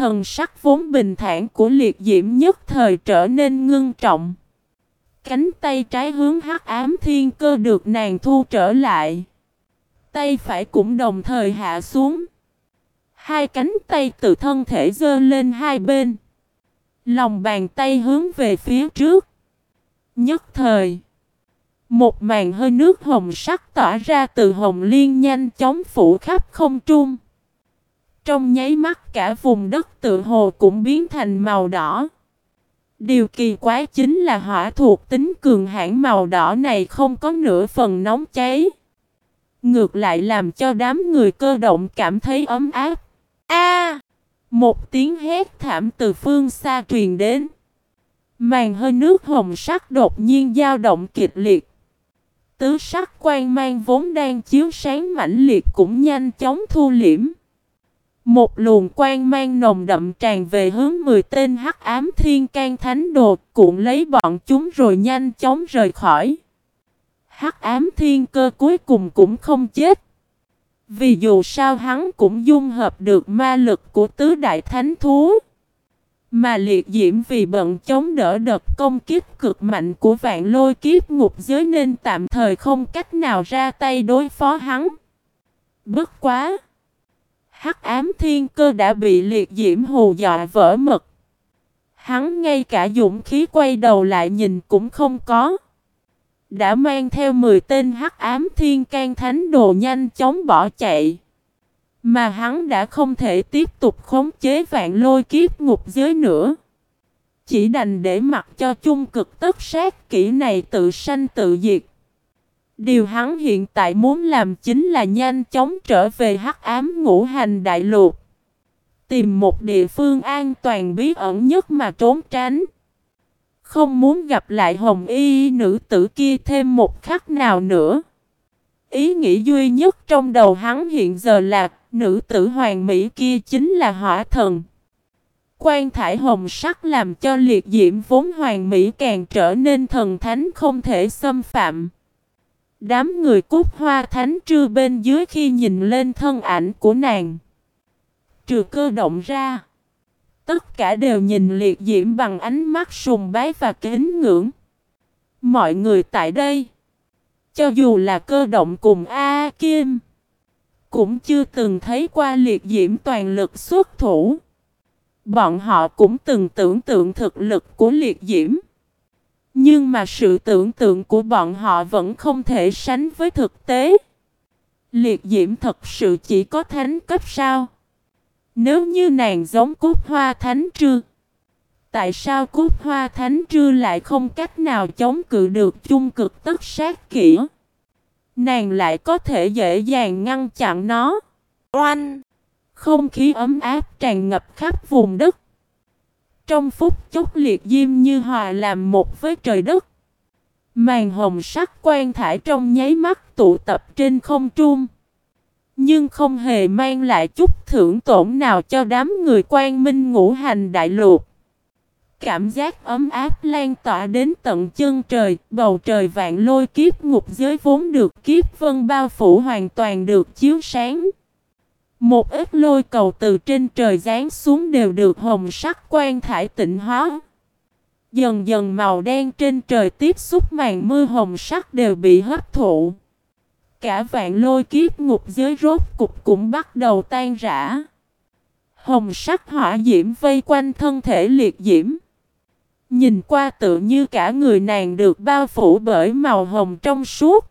Thần sắc vốn bình thản của liệt diễm nhất thời trở nên ngưng trọng. Cánh tay trái hướng hắc ám thiên cơ được nàng thu trở lại. Tay phải cũng đồng thời hạ xuống. Hai cánh tay từ thân thể dơ lên hai bên. Lòng bàn tay hướng về phía trước. Nhất thời. Một màn hơi nước hồng sắc tỏa ra từ hồng liên nhanh chóng phủ khắp không trung. Trong nháy mắt cả vùng đất tự hồ cũng biến thành màu đỏ. Điều kỳ quái chính là hỏa thuộc tính cường hãn màu đỏ này không có nửa phần nóng cháy. Ngược lại làm cho đám người cơ động cảm thấy ấm áp. A! một tiếng hét thảm từ phương xa truyền đến. Màn hơi nước hồng sắc đột nhiên dao động kịch liệt. Tứ sắc quang mang vốn đang chiếu sáng mãnh liệt cũng nhanh chóng thu liễm. Một luồng quang mang nồng đậm tràn về hướng 10 tên hắc ám thiên can thánh đồ, cuộn lấy bọn chúng rồi nhanh chóng rời khỏi. Hắc ám thiên cơ cuối cùng cũng không chết. Vì dù sao hắn cũng dung hợp được ma lực của tứ đại thánh thú. Mà liệt diễm vì bận chống đỡ đợt công kiếp cực mạnh của vạn lôi kiếp ngục giới nên tạm thời không cách nào ra tay đối phó hắn. Bất quá! Hắc ám thiên cơ đã bị liệt diễm hù dọa vỡ mật. Hắn ngay cả dũng khí quay đầu lại nhìn cũng không có. Đã mang theo 10 tên hắc ám thiên can thánh đồ nhanh chóng bỏ chạy. Mà hắn đã không thể tiếp tục khống chế vạn lôi kiếp ngục giới nữa. Chỉ đành để mặc cho chung cực tất sát kỹ này tự sanh tự diệt. Điều hắn hiện tại muốn làm chính là nhanh chóng trở về hắc ám ngũ hành đại lục. Tìm một địa phương an toàn bí ẩn nhất mà trốn tránh. Không muốn gặp lại hồng y nữ tử kia thêm một khắc nào nữa. Ý nghĩ duy nhất trong đầu hắn hiện giờ là, nữ tử hoàng mỹ kia chính là hỏa thần. Quan thải hồng sắc làm cho liệt diễm vốn hoàng mỹ càng trở nên thần thánh không thể xâm phạm. Đám người cút hoa thánh trư bên dưới khi nhìn lên thân ảnh của nàng. Trừ cơ động ra. Tất cả đều nhìn liệt diễm bằng ánh mắt sùng bái và kính ngưỡng. Mọi người tại đây. Cho dù là cơ động cùng A Kim. Cũng chưa từng thấy qua liệt diễm toàn lực xuất thủ. Bọn họ cũng từng tưởng tượng thực lực của liệt diễm. Nhưng mà sự tưởng tượng của bọn họ vẫn không thể sánh với thực tế. Liệt diễm thật sự chỉ có thánh cấp sao? Nếu như nàng giống cúc hoa thánh trư, tại sao cúc hoa thánh trư lại không cách nào chống cự được chung cực tất sát kỹ? Nàng lại có thể dễ dàng ngăn chặn nó. Oanh! Không khí ấm áp tràn ngập khắp vùng đất. Trong phút chốc liệt diêm như hòa làm một với trời đất. Màn hồng sắc quan thải trong nháy mắt tụ tập trên không trung. Nhưng không hề mang lại chút thưởng tổn nào cho đám người quan minh ngũ hành đại lục. Cảm giác ấm áp lan tỏa đến tận chân trời, bầu trời vạn lôi kiếp ngục giới vốn được kiếp vân bao phủ hoàn toàn được chiếu sáng. Một ít lôi cầu từ trên trời giáng xuống đều được hồng sắc quan thải tịnh hóa. Dần dần màu đen trên trời tiếp xúc màn mưa hồng sắc đều bị hấp thụ. Cả vạn lôi kiếp ngục giới rốt cục cũng bắt đầu tan rã. Hồng sắc hỏa diễm vây quanh thân thể liệt diễm. Nhìn qua tự như cả người nàng được bao phủ bởi màu hồng trong suốt.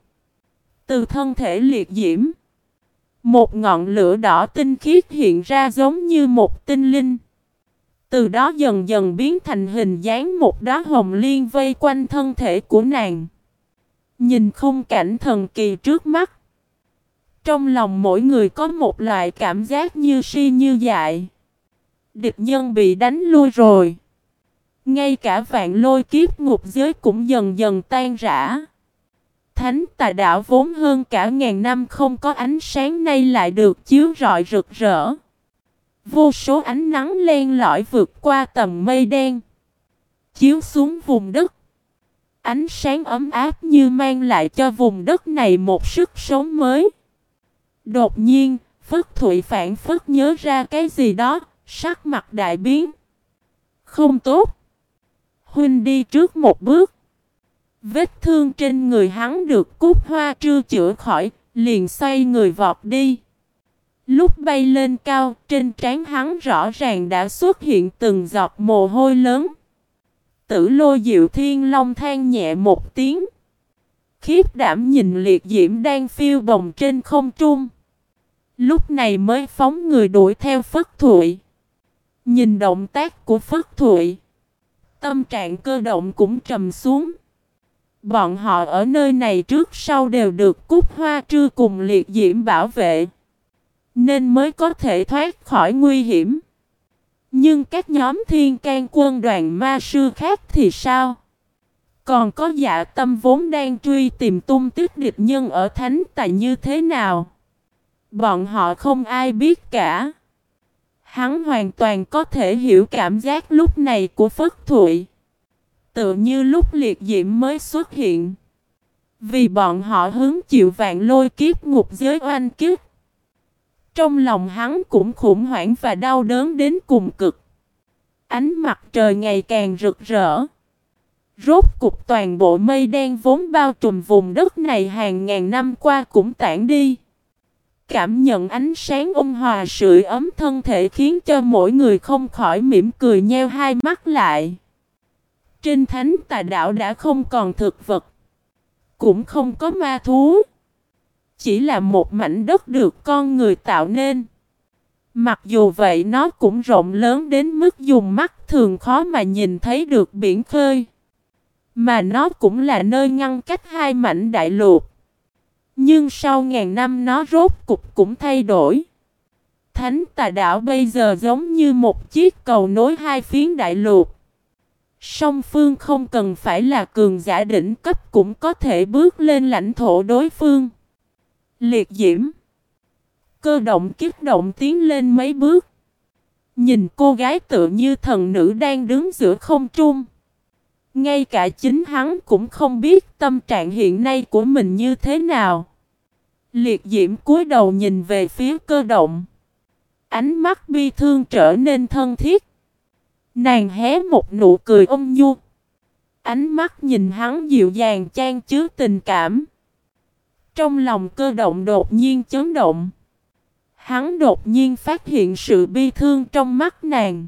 Từ thân thể liệt diễm. Một ngọn lửa đỏ tinh khiết hiện ra giống như một tinh linh. Từ đó dần dần biến thành hình dáng một đóa hồng liên vây quanh thân thể của nàng. Nhìn khung cảnh thần kỳ trước mắt. Trong lòng mỗi người có một loại cảm giác như si như dại. Địch nhân bị đánh lui rồi. Ngay cả vạn lôi kiếp ngục giới cũng dần dần tan rã. Thánh tà đảo vốn hơn cả ngàn năm không có ánh sáng nay lại được chiếu rọi rực rỡ. Vô số ánh nắng len lỏi vượt qua tầm mây đen. Chiếu xuống vùng đất. Ánh sáng ấm áp như mang lại cho vùng đất này một sức sống mới. Đột nhiên, Phất Thụy phản phất nhớ ra cái gì đó, Sắc mặt đại biến. Không tốt. Huynh đi trước một bước. Vết thương trên người hắn được cúc hoa trưa chữa khỏi, liền xoay người vọt đi. Lúc bay lên cao, trên trán hắn rõ ràng đã xuất hiện từng giọt mồ hôi lớn. Tử lô diệu thiên long than nhẹ một tiếng. Khiếp đảm nhìn liệt diễm đang phiêu bồng trên không trung. Lúc này mới phóng người đuổi theo Phất Thụy. Nhìn động tác của Phất Thụy. Tâm trạng cơ động cũng trầm xuống. Bọn họ ở nơi này trước sau đều được cúc hoa trư cùng liệt diễm bảo vệ. Nên mới có thể thoát khỏi nguy hiểm. Nhưng các nhóm thiên can quân đoàn ma sư khác thì sao? Còn có dạ tâm vốn đang truy tìm tung tích địch nhân ở thánh tài như thế nào? Bọn họ không ai biết cả. Hắn hoàn toàn có thể hiểu cảm giác lúc này của Phất Thụy. Tự như lúc liệt diễm mới xuất hiện. Vì bọn họ hứng chịu vạn lôi kiếp ngục giới oanh kiếp. Trong lòng hắn cũng khủng hoảng và đau đớn đến cùng cực. Ánh mặt trời ngày càng rực rỡ. Rốt cục toàn bộ mây đen vốn bao trùm vùng đất này hàng ngàn năm qua cũng tản đi. Cảm nhận ánh sáng ôn hòa sưởi ấm thân thể khiến cho mỗi người không khỏi mỉm cười nheo hai mắt lại. Trên thánh tà đảo đã không còn thực vật. Cũng không có ma thú. Chỉ là một mảnh đất được con người tạo nên. Mặc dù vậy, nó cũng rộng lớn đến mức dùng mắt thường khó mà nhìn thấy được biển khơi. Mà nó cũng là nơi ngăn cách hai mảnh đại lục. Nhưng sau ngàn năm, nó rốt cục cũng thay đổi. Thánh tà đảo bây giờ giống như một chiếc cầu nối hai phiến đại lục. Song phương không cần phải là cường giả đỉnh cấp cũng có thể bước lên lãnh thổ đối phương. Liệt diễm. Cơ động kiếp động tiến lên mấy bước. Nhìn cô gái tựa như thần nữ đang đứng giữa không trung. Ngay cả chính hắn cũng không biết tâm trạng hiện nay của mình như thế nào. Liệt diễm cúi đầu nhìn về phía cơ động. Ánh mắt bi thương trở nên thân thiết. Nàng hé một nụ cười ôm nhu. Ánh mắt nhìn hắn dịu dàng chan chứa tình cảm. Trong lòng cơ động đột nhiên chấn động. Hắn đột nhiên phát hiện sự bi thương trong mắt nàng.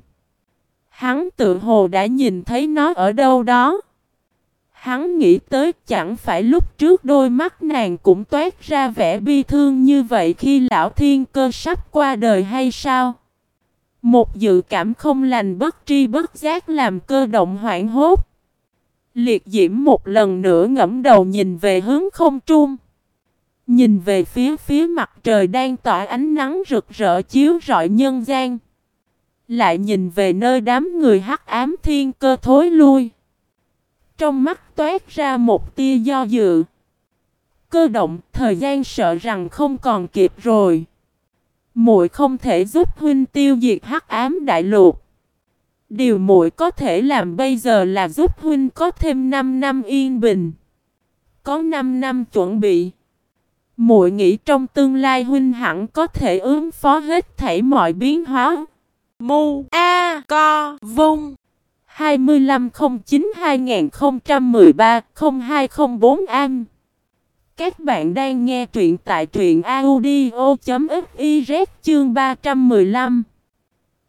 Hắn tự hồ đã nhìn thấy nó ở đâu đó. Hắn nghĩ tới chẳng phải lúc trước đôi mắt nàng cũng toát ra vẻ bi thương như vậy khi lão thiên cơ sắp qua đời hay sao? Một dự cảm không lành bất tri bất giác làm cơ động hoảng hốt. Liệt diễm một lần nữa ngẫm đầu nhìn về hướng không trung. Nhìn về phía phía mặt trời đang tỏa ánh nắng rực rỡ chiếu rọi nhân gian. Lại nhìn về nơi đám người hắc ám thiên cơ thối lui. Trong mắt toát ra một tia do dự. Cơ động, thời gian sợ rằng không còn kịp rồi. Muội không thể giúp huynh tiêu diệt hắc ám đại lục. Điều muội có thể làm bây giờ là giúp huynh có thêm 5 năm yên bình. Có 5 năm chuẩn bị. Muội nghĩ trong tương lai huynh hẳn có thể ứng phó hết thảy mọi biến hóa. Mu A Co Vung 2509-2013-0204 Am các bạn đang nghe truyện tại truyện audio.fiz chương 315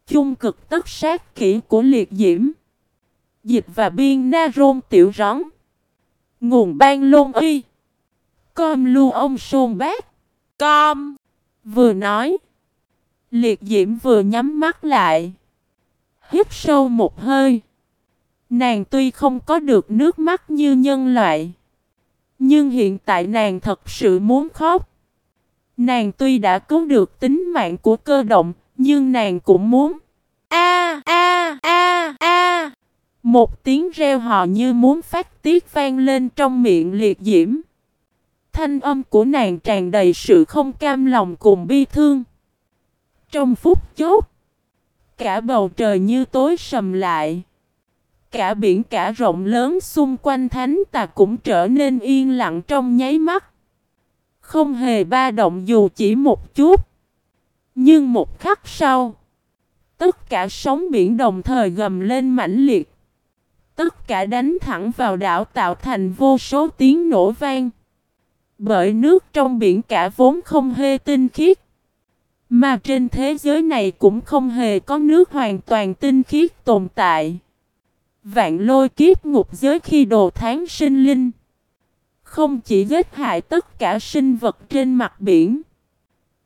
Chung cực tất sát kỹ của liệt diễm. Dịch và biên na rôn tiểu rón Nguồn ban lôn y Com lưu ông sôn bác. Com. Vừa nói. Liệt diễm vừa nhắm mắt lại. Hít sâu một hơi. Nàng tuy không có được nước mắt như nhân loại. Nhưng hiện tại nàng thật sự muốn khóc. Nàng tuy đã cứu được tính mạng của cơ động, Nhưng nàng cũng muốn. A a a a. Một tiếng reo hò như muốn phát tiết vang lên trong miệng liệt diễm. Thanh âm của nàng tràn đầy sự không cam lòng cùng bi thương. Trong phút chốt Cả bầu trời như tối sầm lại cả biển cả rộng lớn xung quanh thánh tà cũng trở nên yên lặng trong nháy mắt. Không hề ba động dù chỉ một chút. Nhưng một khắc sau, tất cả sóng biển đồng thời gầm lên mãnh liệt. Tất cả đánh thẳng vào đảo tạo thành vô số tiếng nổ vang. Bởi nước trong biển cả vốn không hề tinh khiết. Mà trên thế giới này cũng không hề có nước hoàn toàn tinh khiết tồn tại. Vạn lôi kiếp ngục giới khi đồ tháng sinh linh. Không chỉ giết hại tất cả sinh vật trên mặt biển.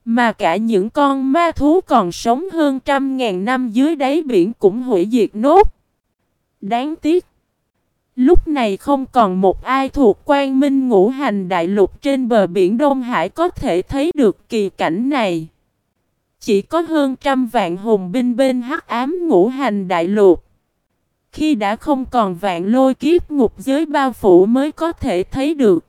Mà cả những con ma thú còn sống hơn trăm ngàn năm dưới đáy biển cũng hủy diệt nốt. Đáng tiếc. Lúc này không còn một ai thuộc quan minh ngũ hành đại lục trên bờ biển Đông Hải có thể thấy được kỳ cảnh này. Chỉ có hơn trăm vạn hùng binh bên hắc ám ngũ hành đại lục. Khi đã không còn vạn lôi kiếp ngục giới bao phủ mới có thể thấy được.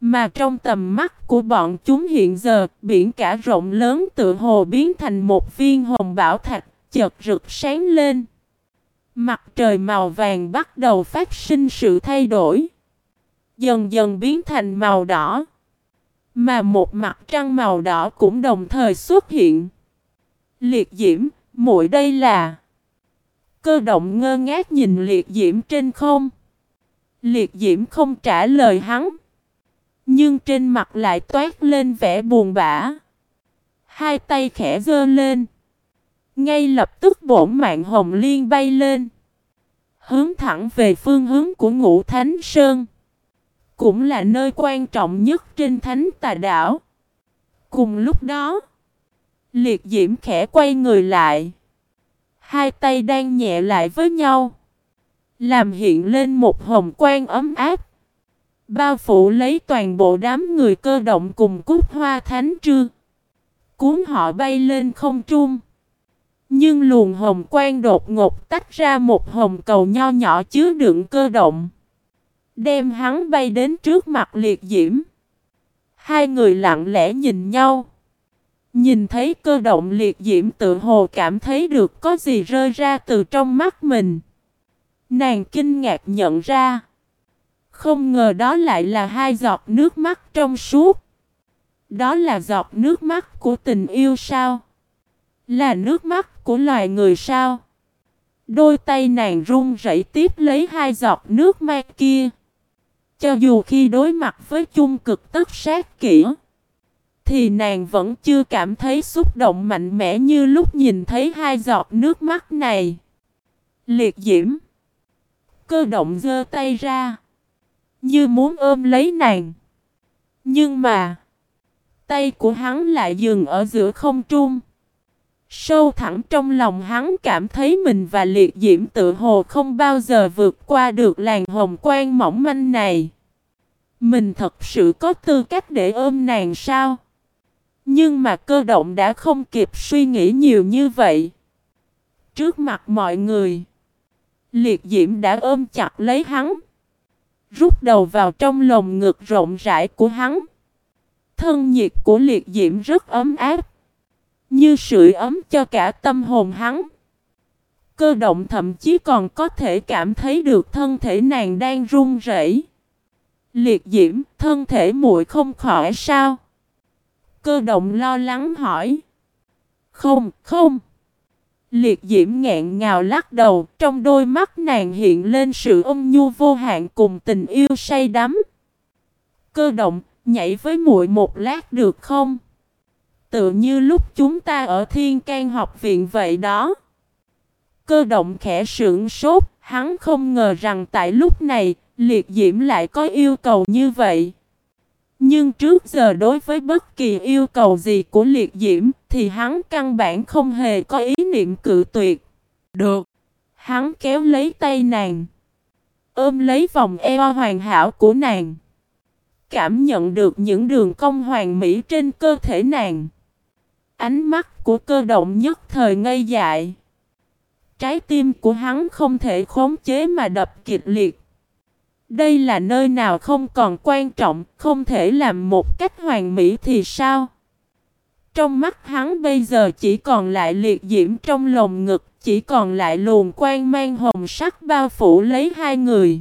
Mà trong tầm mắt của bọn chúng hiện giờ, biển cả rộng lớn tự hồ biến thành một viên hồng bảo thạch, chợt rực sáng lên. Mặt trời màu vàng bắt đầu phát sinh sự thay đổi. Dần dần biến thành màu đỏ. Mà một mặt trăng màu đỏ cũng đồng thời xuất hiện. Liệt diễm, muội đây là... Cơ động ngơ ngác nhìn liệt diễm trên không. Liệt diễm không trả lời hắn. Nhưng trên mặt lại toát lên vẻ buồn bã. Hai tay khẽ giơ lên. Ngay lập tức bổn mạng hồng liên bay lên. Hướng thẳng về phương hướng của ngũ Thánh Sơn. Cũng là nơi quan trọng nhất trên Thánh Tà Đảo. Cùng lúc đó, liệt diễm khẽ quay người lại. Hai tay đang nhẹ lại với nhau. Làm hiện lên một hồng quang ấm áp. Bao phủ lấy toàn bộ đám người cơ động cùng cúc hoa thánh trư. Cuốn họ bay lên không trung. Nhưng luồng hồng quang đột ngột tách ra một hồng cầu nho nhỏ chứa đựng cơ động. Đem hắn bay đến trước mặt liệt diễm. Hai người lặng lẽ nhìn nhau. Nhìn thấy cơ động liệt diễm tự hồ cảm thấy được có gì rơi ra từ trong mắt mình. Nàng kinh ngạc nhận ra. Không ngờ đó lại là hai giọt nước mắt trong suốt. Đó là giọt nước mắt của tình yêu sao? Là nước mắt của loài người sao? Đôi tay nàng run rẩy tiếp lấy hai giọt nước mắt kia. Cho dù khi đối mặt với chung cực tất sát kỹ, thì nàng vẫn chưa cảm thấy xúc động mạnh mẽ như lúc nhìn thấy hai giọt nước mắt này. Liệt diễm. Cơ động giơ tay ra. Như muốn ôm lấy nàng. Nhưng mà. Tay của hắn lại dừng ở giữa không trung. Sâu thẳng trong lòng hắn cảm thấy mình và liệt diễm tự hồ không bao giờ vượt qua được làn hồng quang mỏng manh này. Mình thật sự có tư cách để ôm nàng sao? Nhưng mà cơ động đã không kịp suy nghĩ nhiều như vậy. Trước mặt mọi người, liệt diễm đã ôm chặt lấy hắn. Rút đầu vào trong lồng ngực rộng rãi của hắn. Thân nhiệt của liệt diễm rất ấm áp. Như sưởi ấm cho cả tâm hồn hắn. Cơ động thậm chí còn có thể cảm thấy được thân thể nàng đang run rẩy. Liệt diễm, thân thể muội không khỏi sao? Cơ động lo lắng hỏi. Không, không. Liệt diễm ngẹn ngào lắc đầu, trong đôi mắt nàng hiện lên sự ôn nhu vô hạn cùng tình yêu say đắm. Cơ động, nhảy với muội một lát được không? Tự như lúc chúng ta ở Thiên can học viện vậy đó. Cơ động khẽ sưởng sốt, hắn không ngờ rằng tại lúc này, liệt diễm lại có yêu cầu như vậy. Nhưng trước giờ đối với bất kỳ yêu cầu gì của liệt diễm thì hắn căn bản không hề có ý niệm cự tuyệt. Được. Hắn kéo lấy tay nàng. Ôm lấy vòng eo hoàn hảo của nàng. Cảm nhận được những đường cong hoàn mỹ trên cơ thể nàng. Ánh mắt của cơ động nhất thời ngây dại. Trái tim của hắn không thể khống chế mà đập kịch liệt. Đây là nơi nào không còn quan trọng, không thể làm một cách hoàn mỹ thì sao? Trong mắt hắn bây giờ chỉ còn lại liệt diễm trong lồng ngực, chỉ còn lại luồng quan mang hồng sắc bao phủ lấy hai người.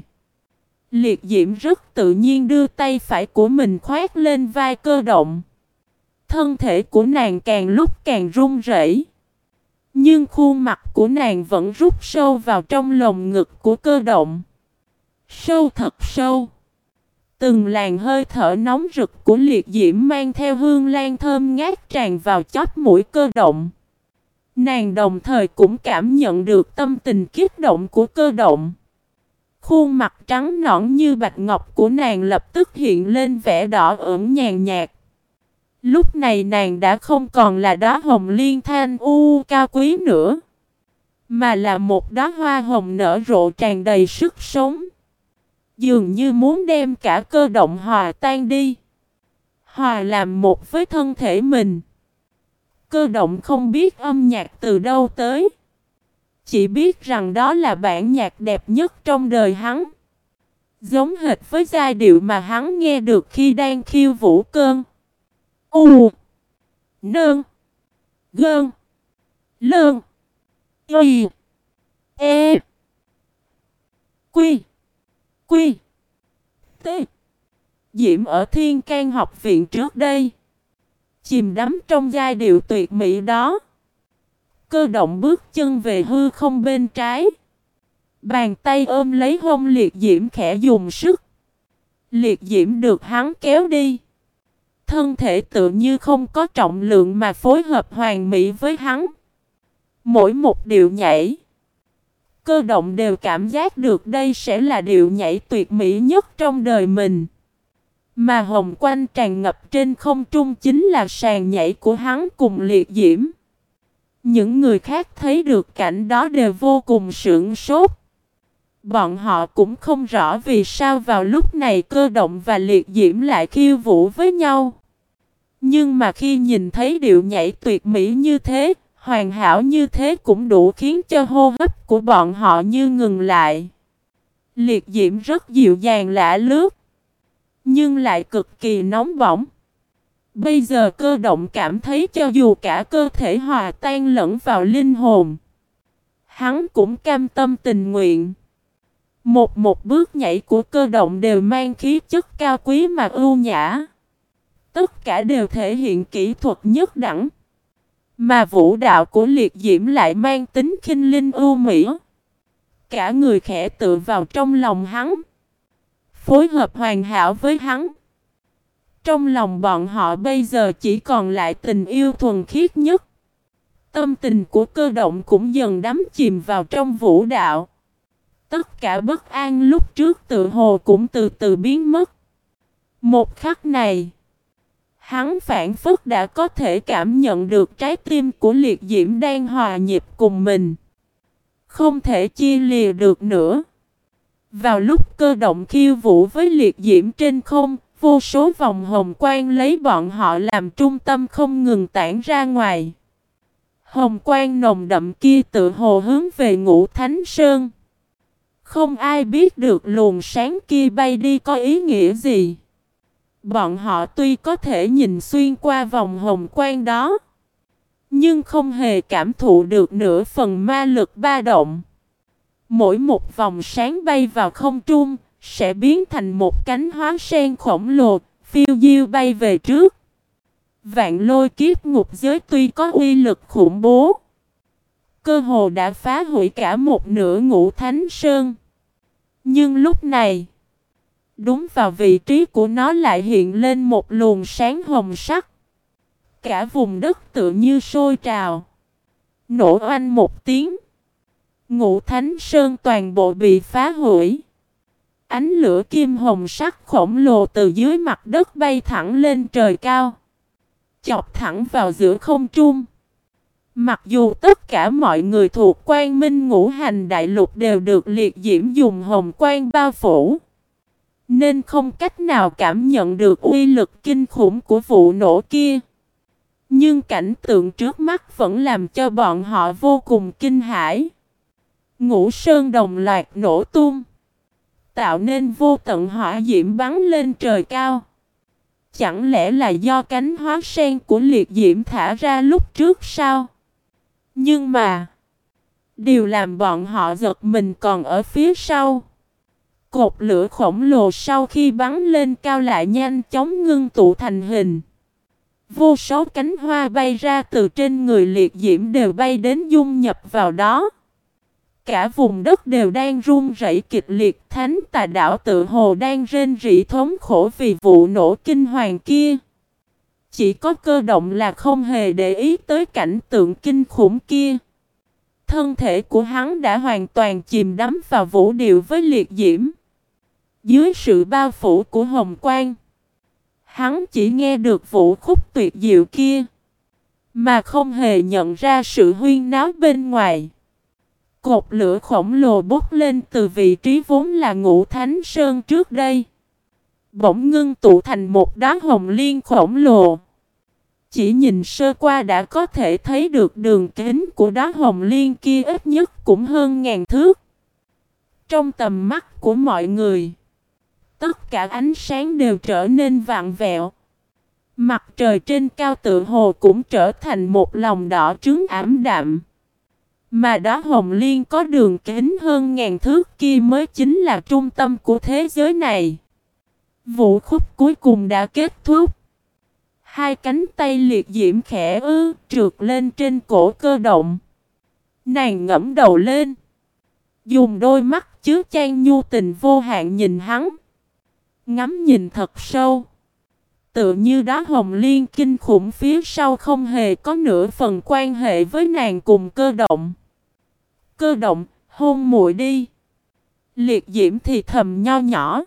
Liệt diễm rất tự nhiên đưa tay phải của mình khoét lên vai cơ động. Thân thể của nàng càng lúc càng run rẩy. Nhưng khuôn mặt của nàng vẫn rút sâu vào trong lồng ngực của cơ động. Sâu thật sâu. Từng làn hơi thở nóng rực của liệt diễm mang theo hương lan thơm ngát tràn vào chóp mũi cơ động. Nàng đồng thời cũng cảm nhận được tâm tình kích động của cơ động. Khuôn mặt trắng nõn như bạch ngọc của nàng lập tức hiện lên vẻ đỏ ửng nhàn nhạt. Lúc này nàng đã không còn là đóa hồng liên thanh u cao quý nữa, mà là một đóa hoa hồng nở rộ tràn đầy sức sống. Dường như muốn đem cả cơ động hòa tan đi. Hòa làm một với thân thể mình. Cơ động không biết âm nhạc từ đâu tới. Chỉ biết rằng đó là bản nhạc đẹp nhất trong đời hắn. Giống hệt với giai điệu mà hắn nghe được khi đang khiêu vũ cơn. U Nương Gơn, Lơn, Y E Quy Quy. T. Diễm ở Thiên can học viện trước đây. Chìm đắm trong giai điệu tuyệt mỹ đó. Cơ động bước chân về hư không bên trái. Bàn tay ôm lấy hông liệt diễm khẽ dùng sức. Liệt diễm được hắn kéo đi. Thân thể tự như không có trọng lượng mà phối hợp hoàn mỹ với hắn. Mỗi một điệu nhảy, cơ động đều cảm giác được đây sẽ là điệu nhảy tuyệt mỹ nhất trong đời mình. Mà hồng quanh tràn ngập trên không trung chính là sàn nhảy của hắn cùng liệt diễm. Những người khác thấy được cảnh đó đều vô cùng sưởng sốt. Bọn họ cũng không rõ vì sao vào lúc này cơ động và liệt diễm lại khiêu vũ với nhau. Nhưng mà khi nhìn thấy điệu nhảy tuyệt mỹ như thế, hoàn hảo như thế cũng đủ khiến cho hô hấp của bọn họ như ngừng lại. Liệt diễm rất dịu dàng lạ lướt, nhưng lại cực kỳ nóng bỏng. Bây giờ cơ động cảm thấy cho dù cả cơ thể hòa tan lẫn vào linh hồn, hắn cũng cam tâm tình nguyện. Một một bước nhảy của cơ động đều mang khí chất cao quý mà ưu nhã. Tất cả đều thể hiện kỹ thuật nhất đẳng. Mà vũ đạo của liệt diễm lại mang tính khinh linh ưu mỹ. Cả người khẽ tựa vào trong lòng hắn. Phối hợp hoàn hảo với hắn. Trong lòng bọn họ bây giờ chỉ còn lại tình yêu thuần khiết nhất. Tâm tình của cơ động cũng dần đắm chìm vào trong vũ đạo. Tất cả bất an lúc trước tự hồ cũng từ từ biến mất. Một khắc này. Hắn phản phức đã có thể cảm nhận được trái tim của liệt diễm đang hòa nhịp cùng mình. Không thể chia lìa được nữa. Vào lúc cơ động khiêu vũ với liệt diễm trên không, vô số vòng hồng quang lấy bọn họ làm trung tâm không ngừng tản ra ngoài. Hồng quang nồng đậm kia tự hồ hướng về ngũ thánh sơn. Không ai biết được luồng sáng kia bay đi có ý nghĩa gì. Bọn họ tuy có thể nhìn xuyên qua vòng hồng quang đó, nhưng không hề cảm thụ được nửa phần ma lực ba động. Mỗi một vòng sáng bay vào không trung, sẽ biến thành một cánh hóa sen khổng lồ, phiêu diêu bay về trước. Vạn lôi kiếp ngục giới tuy có uy lực khủng bố, cơ hồ đã phá hủy cả một nửa ngũ thánh sơn. Nhưng lúc này, Đúng vào vị trí của nó lại hiện lên một luồng sáng hồng sắc. Cả vùng đất tự như sôi trào. Nổ oanh một tiếng. Ngũ Thánh Sơn toàn bộ bị phá hủy. Ánh lửa kim hồng sắc khổng lồ từ dưới mặt đất bay thẳng lên trời cao. Chọc thẳng vào giữa không trung. Mặc dù tất cả mọi người thuộc quan minh ngũ hành đại lục đều được liệt diễm dùng hồng quan bao phủ. Nên không cách nào cảm nhận được uy lực kinh khủng của vụ nổ kia. Nhưng cảnh tượng trước mắt vẫn làm cho bọn họ vô cùng kinh hãi. Ngũ sơn đồng loạt nổ tung. Tạo nên vô tận hỏa diễm bắn lên trời cao. Chẳng lẽ là do cánh hóa sen của liệt diễm thả ra lúc trước sao? Nhưng mà, điều làm bọn họ giật mình còn ở phía sau. Cột lửa khổng lồ sau khi bắn lên cao lại nhanh chóng ngưng tụ thành hình. Vô số cánh hoa bay ra từ trên người liệt diễm đều bay đến dung nhập vào đó. Cả vùng đất đều đang run rẩy kịch liệt, thánh tà đảo tự hồ đang rên rỉ thống khổ vì vụ nổ kinh hoàng kia. Chỉ có cơ động là không hề để ý tới cảnh tượng kinh khủng kia. Thân thể của hắn đã hoàn toàn chìm đắm vào vũ điệu với liệt diễm. Dưới sự bao phủ của hồng quang, hắn chỉ nghe được vũ khúc tuyệt diệu kia, mà không hề nhận ra sự huyên náo bên ngoài. Cột lửa khổng lồ bốc lên từ vị trí vốn là ngũ thánh sơn trước đây. Bỗng ngưng tụ thành một đá hồng liên khổng lồ. Chỉ nhìn sơ qua đã có thể thấy được đường kính của đá hồng liên kia ít nhất cũng hơn ngàn thước. Trong tầm mắt của mọi người, tất cả ánh sáng đều trở nên vạn vẹo. Mặt trời trên cao tự hồ cũng trở thành một lòng đỏ trứng ảm đạm. Mà đó hồng liên có đường kính hơn ngàn thước kia mới chính là trung tâm của thế giới này. Vụ khúc cuối cùng đã kết thúc. Hai cánh tay liệt diễm khẽ ư, trượt lên trên cổ cơ động. Nàng ngẫm đầu lên. Dùng đôi mắt chứa chan nhu tình vô hạn nhìn hắn. Ngắm nhìn thật sâu. Tự như đó hồng liên kinh khủng phía sau không hề có nửa phần quan hệ với nàng cùng cơ động. Cơ động, hôn muội đi. Liệt diễm thì thầm nho nhỏ.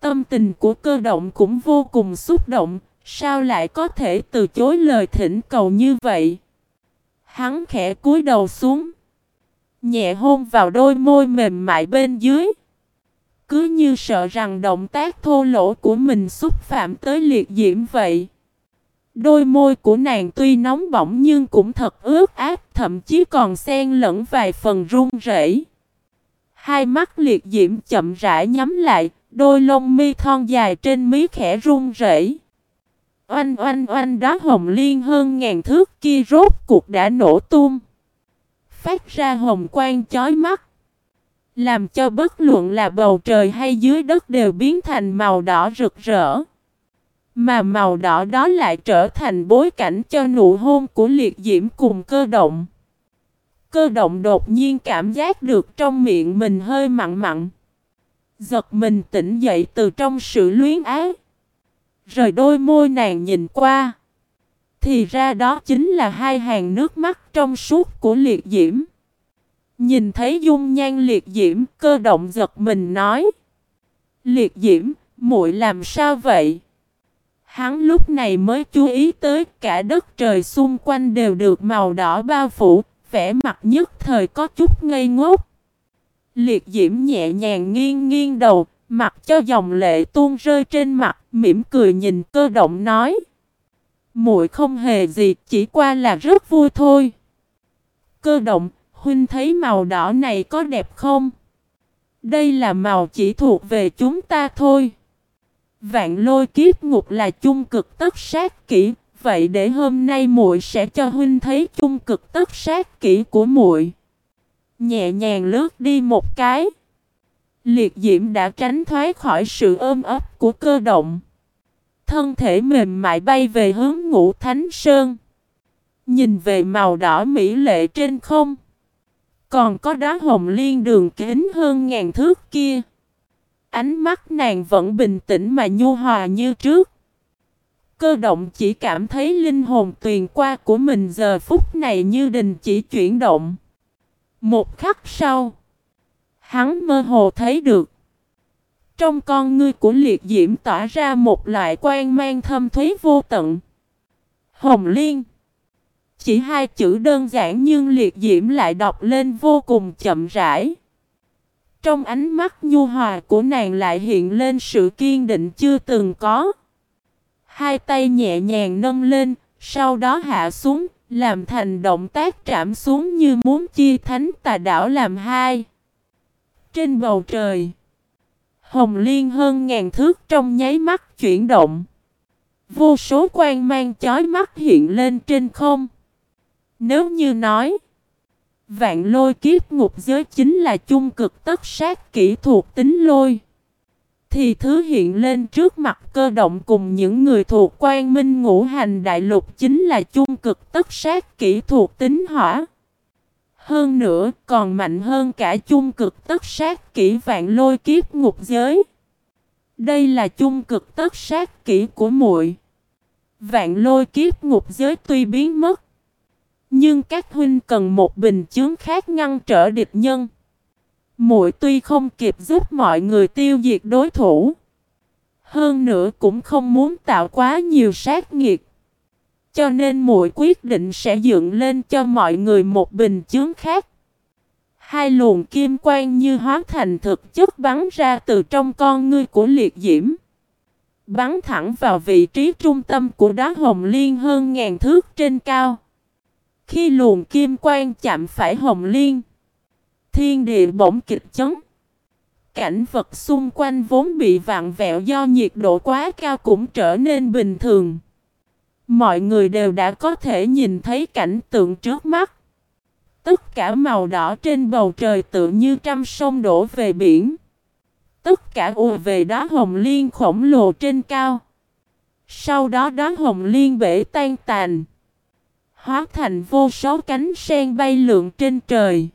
Tâm tình của cơ động cũng vô cùng xúc động, sao lại có thể từ chối lời thỉnh cầu như vậy? Hắn khẽ cúi đầu xuống, nhẹ hôn vào đôi môi mềm mại bên dưới. Cứ như sợ rằng động tác thô lỗ của mình xúc phạm tới liệt diễm vậy. Đôi môi của nàng tuy nóng bỏng nhưng cũng thật ướt át, thậm chí còn xen lẫn vài phần run rẩy. Hai mắt liệt diễm chậm rãi nhắm lại, đôi lông mi thon dài trên mí khẽ run rẩy. Oanh oanh oanh đó hồng liên hơn ngàn thước kia rốt cuộc đã nổ tung. Phát ra hồng quang chói mắt. Làm cho bất luận là bầu trời hay dưới đất đều biến thành màu đỏ rực rỡ. Mà màu đỏ đó lại trở thành bối cảnh cho nụ hôn của liệt diễm cùng cơ động. Cơ động đột nhiên cảm giác được trong miệng mình hơi mặn mặn. Giật mình tỉnh dậy từ trong sự luyến ái. Rời đôi môi nàng nhìn qua. Thì ra đó chính là hai hàng nước mắt trong suốt của liệt diễm. Nhìn thấy dung nhan liệt diễm, cơ động giật mình nói. Liệt diễm, muội làm sao vậy? Hắn lúc này mới chú ý tới cả đất trời xung quanh đều được màu đỏ bao phủ, vẻ mặt nhất thời có chút ngây ngốc. Liệt diễm nhẹ nhàng nghiêng nghiêng đầu, mặt cho dòng lệ tuôn rơi trên mặt, mỉm cười nhìn cơ động nói. muội không hề gì, chỉ qua là rất vui thôi. Cơ động, huynh thấy màu đỏ này có đẹp không? Đây là màu chỉ thuộc về chúng ta thôi. Vạn lôi kiếp ngục là chung cực tất sát kỹ, vậy để hôm nay muội sẽ cho huynh thấy chung cực tất sát kỹ của muội. Nhẹ nhàng lướt đi một cái. Liệt diễm đã tránh thoát khỏi sự ôm ấp của cơ động. Thân thể mềm mại bay về hướng ngũ thánh sơn. Nhìn về màu đỏ mỹ lệ trên không. Còn có đá hồng liên đường kính hơn ngàn thước kia. Ánh mắt nàng vẫn bình tĩnh mà nhu hòa như trước. Cơ động chỉ cảm thấy linh hồn tuyền qua của mình giờ phút này như đình chỉ chuyển động. Một khắc sau, hắn mơ hồ thấy được. Trong con ngươi của liệt diễm tỏa ra một loại quan mang thâm thúy vô tận. Hồng Liên chỉ hai chữ đơn giản nhưng liệt diễm lại đọc lên vô cùng chậm rãi. Trong ánh mắt nhu hòa của nàng lại hiện lên sự kiên định chưa từng có. Hai tay nhẹ nhàng nâng lên, sau đó hạ xuống, làm thành động tác trảm xuống như muốn chia thánh tà đảo làm hai. Trên bầu trời, hồng liên hơn ngàn thước trong nháy mắt chuyển động. Vô số quan mang chói mắt hiện lên trên không. Nếu như nói, Vạn lôi kiếp ngục giới chính là chung cực tất sát kỹ thuật tính lôi. Thì thứ hiện lên trước mặt cơ động cùng những người thuộc quan minh ngũ hành đại lục chính là chung cực tất sát kỹ thuộc tính hỏa. Hơn nữa còn mạnh hơn cả chung cực tất sát kỹ vạn lôi kiếp ngục giới. Đây là chung cực tất sát kỹ của muội. Vạn lôi kiếp ngục giới tuy biến mất. Nhưng các huynh cần một bình chướng khác ngăn trở địch nhân. Muội tuy không kịp giúp mọi người tiêu diệt đối thủ. Hơn nữa cũng không muốn tạo quá nhiều sát nghiệt. Cho nên muội quyết định sẽ dựng lên cho mọi người một bình chướng khác. Hai luồng kim quang như hóa thành thực chất bắn ra từ trong con ngươi của liệt diễm. Bắn thẳng vào vị trí trung tâm của đá hồng liên hơn ngàn thước trên cao. Khi luồng kim quang chạm phải hồng liên, thiên địa bỗng kịch chấn. Cảnh vật xung quanh vốn bị vặn vẹo do nhiệt độ quá cao cũng trở nên bình thường. Mọi người đều đã có thể nhìn thấy cảnh tượng trước mắt. Tất cả màu đỏ trên bầu trời tự như trăm sông đổ về biển. Tất cả ùa về đá hồng liên khổng lồ trên cao. Sau đó đá hồng liên bể tan tành Hóa thành vô số cánh sen bay lượn trên trời.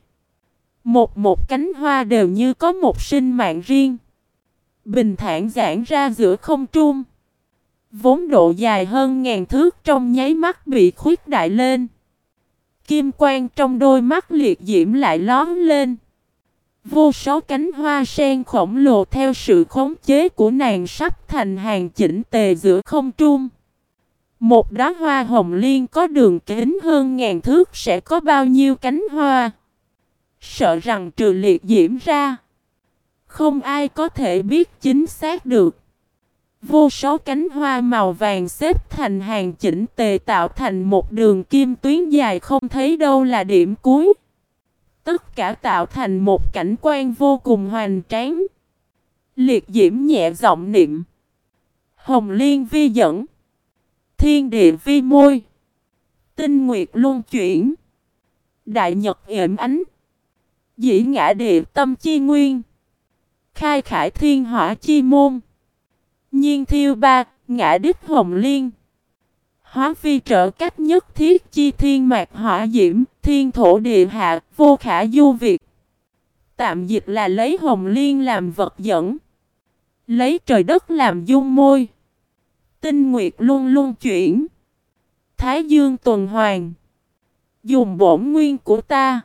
Một một cánh hoa đều như có một sinh mạng riêng. Bình thản giãn ra giữa không trung. Vốn độ dài hơn ngàn thước trong nháy mắt bị khuyết đại lên. Kim quang trong đôi mắt liệt diễm lại lón lên. Vô số cánh hoa sen khổng lồ theo sự khống chế của nàng sắp thành hàng chỉnh tề giữa không trung. Một đóa hoa hồng liên có đường kính hơn ngàn thước sẽ có bao nhiêu cánh hoa. Sợ rằng trừ liệt diễm ra. Không ai có thể biết chính xác được. Vô số cánh hoa màu vàng xếp thành hàng chỉnh tề tạo thành một đường kim tuyến dài không thấy đâu là điểm cuối. Tất cả tạo thành một cảnh quan vô cùng hoành tráng. Liệt diễm nhẹ giọng niệm. Hồng liên vi dẫn. Thiên địa vi môi. Tinh nguyệt luân chuyển. Đại nhật yểm ánh. Dĩ ngã địa tâm chi nguyên. Khai khải thiên hỏa chi môn. Nhiên thiêu ba, ngã đích hồng liên. Hóa phi trợ cách nhất thiết chi thiên mạc hỏa diễm, thiên thổ địa hạ, vô khả du việt. Tạm dịch là lấy hồng liên làm vật dẫn. Lấy trời đất làm dung môi. Tinh nguyệt luôn luôn chuyển. Thái dương tuần hoàn. Dùng bổn nguyên của ta.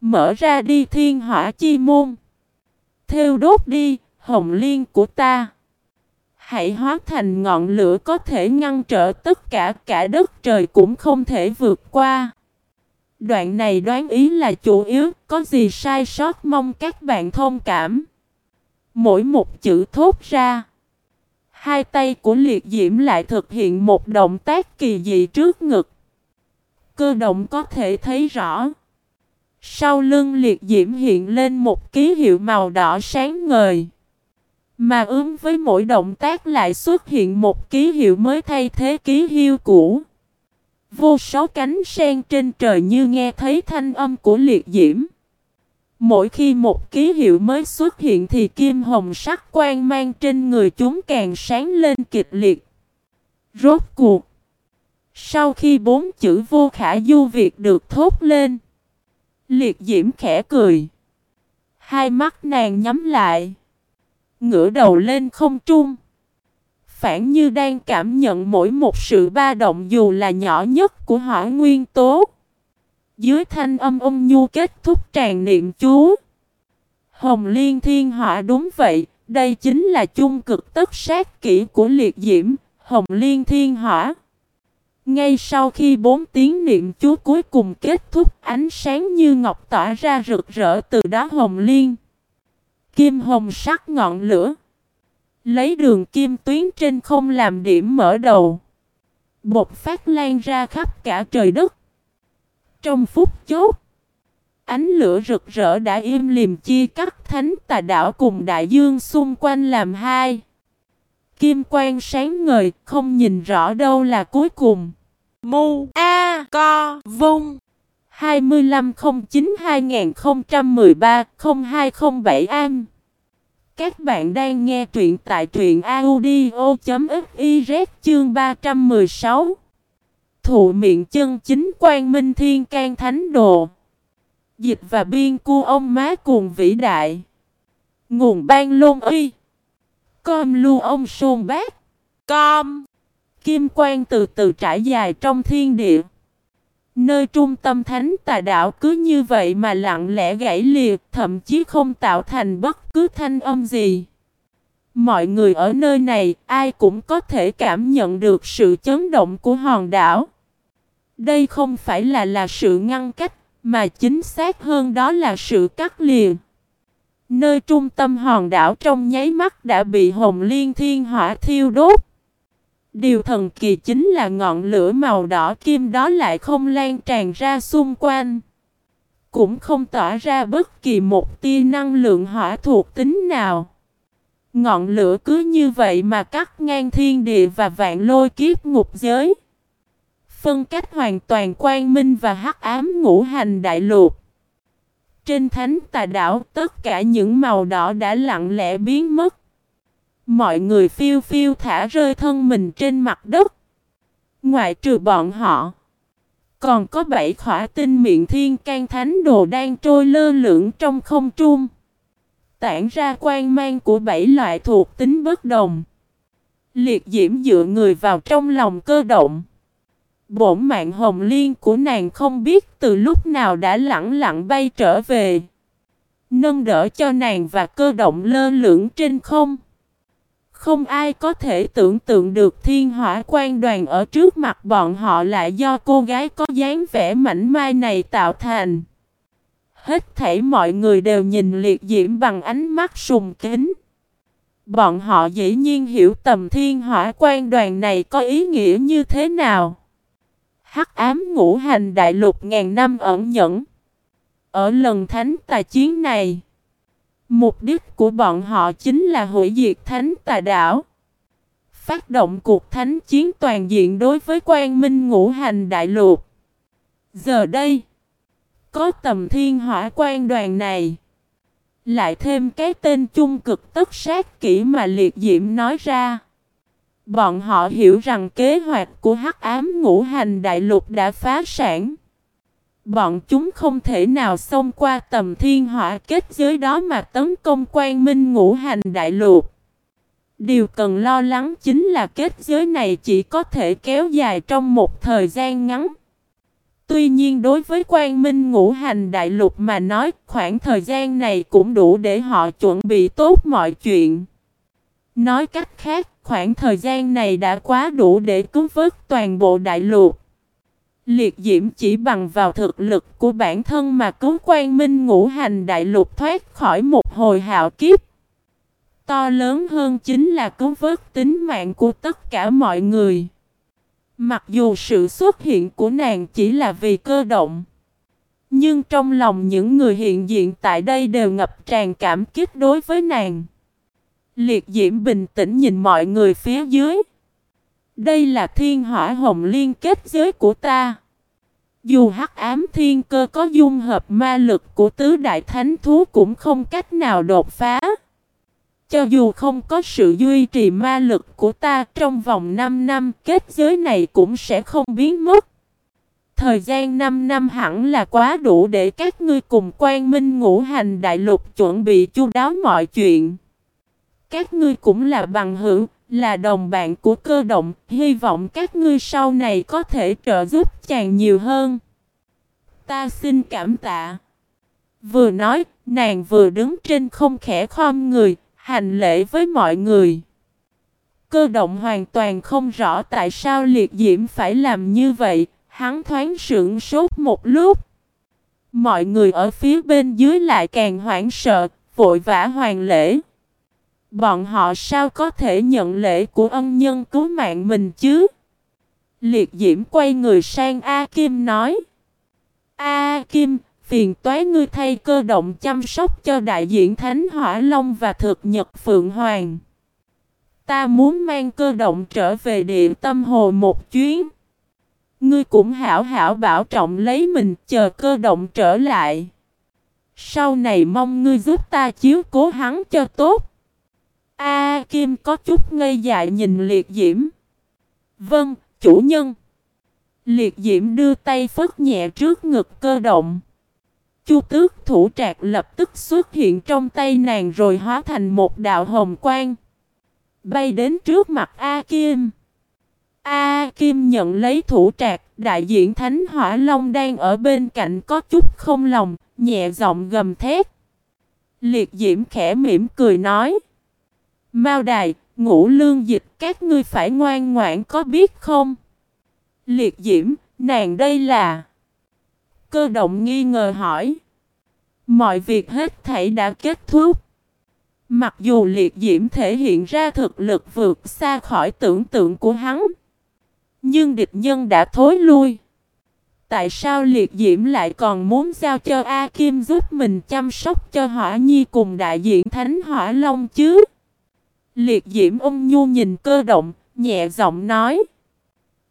Mở ra đi thiên hỏa chi môn. Theo đốt đi, hồng liên của ta. Hãy hóa thành ngọn lửa có thể ngăn trở tất cả cả đất trời cũng không thể vượt qua. Đoạn này đoán ý là chủ yếu, có gì sai sót mong các bạn thông cảm. Mỗi một chữ thốt ra. Hai tay của liệt diễm lại thực hiện một động tác kỳ dị trước ngực. Cơ động có thể thấy rõ. Sau lưng liệt diễm hiện lên một ký hiệu màu đỏ sáng ngời. Mà ứng với mỗi động tác lại xuất hiện một ký hiệu mới thay thế ký hiệu cũ. Vô số cánh sen trên trời như nghe thấy thanh âm của liệt diễm. Mỗi khi một ký hiệu mới xuất hiện thì kim hồng sắc quang mang trên người chúng càng sáng lên kịch liệt. Rốt cuộc. Sau khi bốn chữ vô khả du việt được thốt lên. Liệt diễm khẽ cười. Hai mắt nàng nhắm lại. Ngửa đầu lên không trung. Phản như đang cảm nhận mỗi một sự ba động dù là nhỏ nhất của hỏa nguyên tố. Dưới thanh âm ông nhu kết thúc tràn niệm chú. Hồng liên thiên hỏa đúng vậy, đây chính là chung cực tất sát kỹ của liệt diễm, hồng liên thiên hỏa. Ngay sau khi bốn tiếng niệm chú cuối cùng kết thúc ánh sáng như ngọc tỏa ra rực rỡ từ đó hồng liên. Kim hồng sắc ngọn lửa. Lấy đường kim tuyến trên không làm điểm mở đầu. Bột phát lan ra khắp cả trời đất. Trong phút chốt. Ánh lửa rực rỡ đã im liềm chia cắt thánh tà đảo cùng đại dương xung quanh làm hai. Kim quang sáng ngời, không nhìn rõ đâu là cuối cùng. Mu A Co Vung 2509-2013-0207 Am Các bạn đang nghe truyện tại truyện audio.fiz chương 316 Thụ miệng chân chính quan minh thiên can thánh đồ. Dịch và biên cu ông má cùng vĩ đại. Nguồn ban lôn uy. Com lưu ông sôn bác Com Kim quang từ từ trải dài trong thiên địa. Nơi trung tâm thánh tà đạo cứ như vậy mà lặng lẽ gãy liệt, thậm chí không tạo thành bất cứ thanh âm gì. Mọi người ở nơi này, ai cũng có thể cảm nhận được sự chấn động của hòn đảo. Đây không phải là là sự ngăn cách, mà chính xác hơn đó là sự cắt liền. Nơi trung tâm hòn đảo trong nháy mắt đã bị hồng liên thiên hỏa thiêu đốt. Điều thần kỳ chính là ngọn lửa màu đỏ kim đó lại không lan tràn ra xung quanh. Cũng không tỏa ra bất kỳ một tia năng lượng hỏa thuộc tính nào. Ngọn lửa cứ như vậy mà cắt ngang thiên địa và vạn lôi kiếp ngục giới. Phân cách hoàn toàn quang minh và hắc ám ngũ hành đại lục. Trên thánh tà đảo, tất cả những màu đỏ đã lặng lẽ biến mất. Mọi người phiêu phiêu thả rơi thân mình trên mặt đất. Ngoại trừ bọn họ. Còn có bảy khỏa tinh miệng thiên can thánh đồ đang trôi lơ lửng trong không trung. Tản ra quan mang của bảy loại thuộc tính bất đồng. Liệt diễm dựa người vào trong lòng cơ động. Bổn mạng hồng liên của nàng không biết từ lúc nào đã lặng lặng bay trở về. Nâng đỡ cho nàng và cơ động lơ lửng trên không. Không ai có thể tưởng tượng được thiên hỏa quan đoàn ở trước mặt bọn họ lại do cô gái có dáng vẻ mảnh mai này tạo thành. Hết thảy mọi người đều nhìn liệt diễm bằng ánh mắt sùng kính. Bọn họ dĩ nhiên hiểu tầm thiên hỏa quan đoàn này có ý nghĩa như thế nào. Hắc ám ngũ hành đại lục ngàn năm ẩn nhẫn. Ở lần thánh tài chiến này, Mục đích của bọn họ chính là hủy diệt thánh tà đảo. Phát động cuộc thánh chiến toàn diện đối với quan minh ngũ hành đại lục. Giờ đây, có tầm thiên hỏa quan đoàn này. Lại thêm cái tên chung cực tất sát kỹ mà liệt diễm nói ra. Bọn họ hiểu rằng kế hoạch của hắc ám ngũ hành đại lục đã phá sản. Bọn chúng không thể nào xông qua tầm thiên hỏa kết giới đó mà tấn công quan minh ngũ hành đại lục. Điều cần lo lắng chính là kết giới này chỉ có thể kéo dài trong một thời gian ngắn. Tuy nhiên đối với quan minh ngũ hành đại lục mà nói khoảng thời gian này cũng đủ để họ chuẩn bị tốt mọi chuyện. Nói cách khác, khoảng thời gian này đã quá đủ để cứu vớt toàn bộ đại lục. Liệt diễm chỉ bằng vào thực lực của bản thân mà cứu quan minh ngũ hành đại lục thoát khỏi một hồi hạo kiếp. To lớn hơn chính là cứu vớt tính mạng của tất cả mọi người. Mặc dù sự xuất hiện của nàng chỉ là vì cơ động. Nhưng trong lòng những người hiện diện tại đây đều ngập tràn cảm kích đối với nàng. Liệt diễm bình tĩnh nhìn mọi người phía dưới. Đây là thiên hỏa hồng liên kết giới của ta. Dù hắc ám thiên cơ có dung hợp ma lực của tứ đại thánh thú cũng không cách nào đột phá. Cho dù không có sự duy trì ma lực của ta trong vòng 5 năm, kết giới này cũng sẽ không biến mất. Thời gian 5 năm hẳn là quá đủ để các ngươi cùng quan minh ngũ hành đại lục chuẩn bị chu đáo mọi chuyện. Các ngươi cũng là bằng hữu, là đồng bạn của cơ động, hy vọng các ngươi sau này có thể trợ giúp chàng nhiều hơn. Ta xin cảm tạ. Vừa nói, nàng vừa đứng trên không khẽ khom người, hành lễ với mọi người. Cơ động hoàn toàn không rõ tại sao liệt diễm phải làm như vậy, hắn thoáng sững sốt một lúc. Mọi người ở phía bên dưới lại càng hoảng sợ, vội vã hoàn lễ. Bọn họ sao có thể nhận lễ của ân nhân cứu mạng mình chứ? Liệt diễm quay người sang A Kim nói. A Kim, phiền toái ngươi thay cơ động chăm sóc cho đại diện Thánh Hỏa Long và thực nhật Phượng Hoàng. Ta muốn mang cơ động trở về địa tâm hồ một chuyến. Ngươi cũng hảo hảo bảo trọng lấy mình chờ cơ động trở lại. Sau này mong ngươi giúp ta chiếu cố hắn cho tốt. A Kim có chút ngây dại nhìn liệt diễm. Vâng, chủ nhân. Liệt diễm đưa tay phất nhẹ trước ngực cơ động. Chu tước thủ trạc lập tức xuất hiện trong tay nàng rồi hóa thành một đạo hồng quang. Bay đến trước mặt A Kim. A Kim nhận lấy thủ trạc, đại diện Thánh Hỏa Long đang ở bên cạnh có chút không lòng, nhẹ giọng gầm thét. Liệt diễm khẽ mỉm cười nói. Mao đài, ngũ lương dịch các ngươi phải ngoan ngoãn có biết không? Liệt diễm, nàng đây là... Cơ động nghi ngờ hỏi. Mọi việc hết thảy đã kết thúc. Mặc dù liệt diễm thể hiện ra thực lực vượt xa khỏi tưởng tượng của hắn. Nhưng địch nhân đã thối lui. Tại sao liệt diễm lại còn muốn giao cho A Kim giúp mình chăm sóc cho hỏa nhi cùng đại diện thánh hỏa long chứ? Liệt diễm ung nhu nhìn cơ động, nhẹ giọng nói.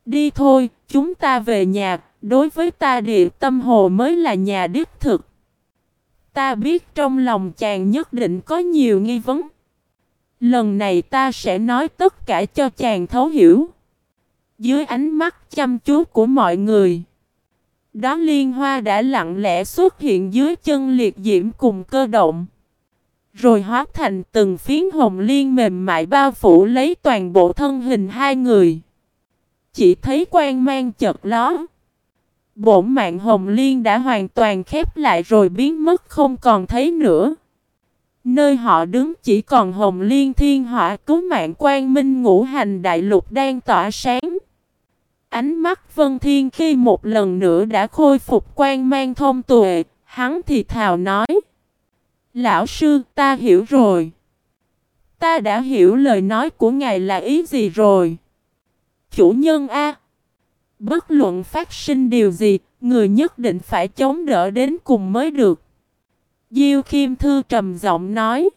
Đi thôi, chúng ta về nhà, đối với ta địa tâm hồ mới là nhà đích thực. Ta biết trong lòng chàng nhất định có nhiều nghi vấn. Lần này ta sẽ nói tất cả cho chàng thấu hiểu. Dưới ánh mắt chăm chú của mọi người. Đó liên hoa đã lặng lẽ xuất hiện dưới chân liệt diễm cùng cơ động. Rồi hóa thành từng phiến hồng liên mềm mại bao phủ lấy toàn bộ thân hình hai người. Chỉ thấy quan mang chợt ló. Bổn mạng hồng liên đã hoàn toàn khép lại rồi biến mất không còn thấy nữa. Nơi họ đứng chỉ còn hồng liên thiên hỏa cứu mạng quan minh ngũ hành đại lục đang tỏa sáng. Ánh mắt Vân Thiên khi một lần nữa đã khôi phục quan mang thông tuệ, hắn thì thào nói. Lão sư, ta hiểu rồi. Ta đã hiểu lời nói của ngài là ý gì rồi. Chủ nhân A. Bất luận phát sinh điều gì, người nhất định phải chống đỡ đến cùng mới được. Diêu Khiêm Thư trầm giọng nói.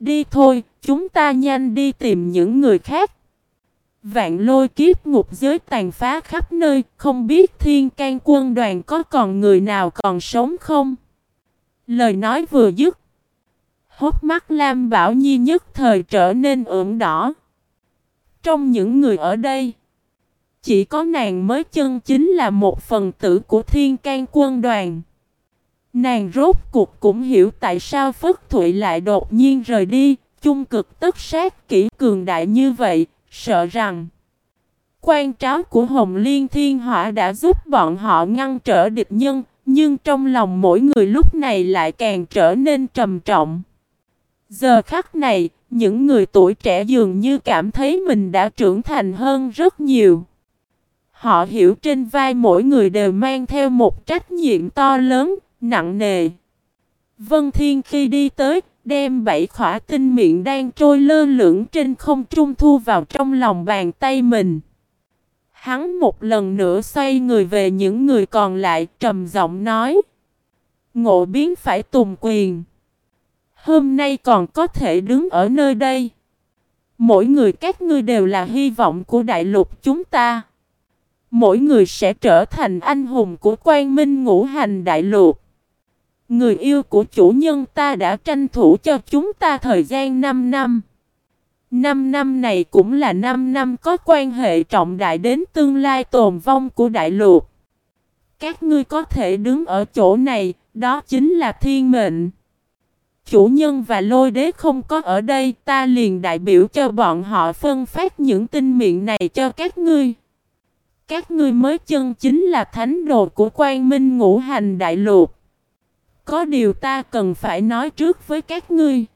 Đi thôi, chúng ta nhanh đi tìm những người khác. Vạn lôi kiếp ngục giới tàn phá khắp nơi, không biết thiên can quân đoàn có còn người nào còn sống không? Lời nói vừa dứt. Hốt mắt Lam Bảo Nhi nhất thời trở nên ửng đỏ. Trong những người ở đây, chỉ có nàng mới chân chính là một phần tử của thiên can quân đoàn. Nàng rốt cuộc cũng hiểu tại sao Phất Thụy lại đột nhiên rời đi, chung cực tất sát kỹ cường đại như vậy, sợ rằng quan tráo của Hồng Liên Thiên Hỏa đã giúp bọn họ ngăn trở địch nhân, nhưng trong lòng mỗi người lúc này lại càng trở nên trầm trọng. Giờ khắc này, những người tuổi trẻ dường như cảm thấy mình đã trưởng thành hơn rất nhiều. Họ hiểu trên vai mỗi người đều mang theo một trách nhiệm to lớn, nặng nề. Vân Thiên khi đi tới, đem bảy khỏa tinh miệng đang trôi lơ lửng trên không trung thu vào trong lòng bàn tay mình. Hắn một lần nữa xoay người về những người còn lại, trầm giọng nói. Ngộ biến phải tùng quyền. Hôm nay còn có thể đứng ở nơi đây. Mỗi người các ngươi đều là hy vọng của đại lục chúng ta. Mỗi người sẽ trở thành anh hùng của quan minh ngũ hành đại lục. Người yêu của chủ nhân ta đã tranh thủ cho chúng ta thời gian 5 năm năm năm này cũng là năm năm có quan hệ trọng đại đến tương lai tồn vong của đại lục. Các ngươi có thể đứng ở chỗ này, đó chính là thiên mệnh. Chủ nhân và lôi đế không có ở đây, ta liền đại biểu cho bọn họ phân phát những tinh miệng này cho các ngươi. Các ngươi mới chân chính là thánh đồ của quan minh ngũ hành đại lục. Có điều ta cần phải nói trước với các ngươi.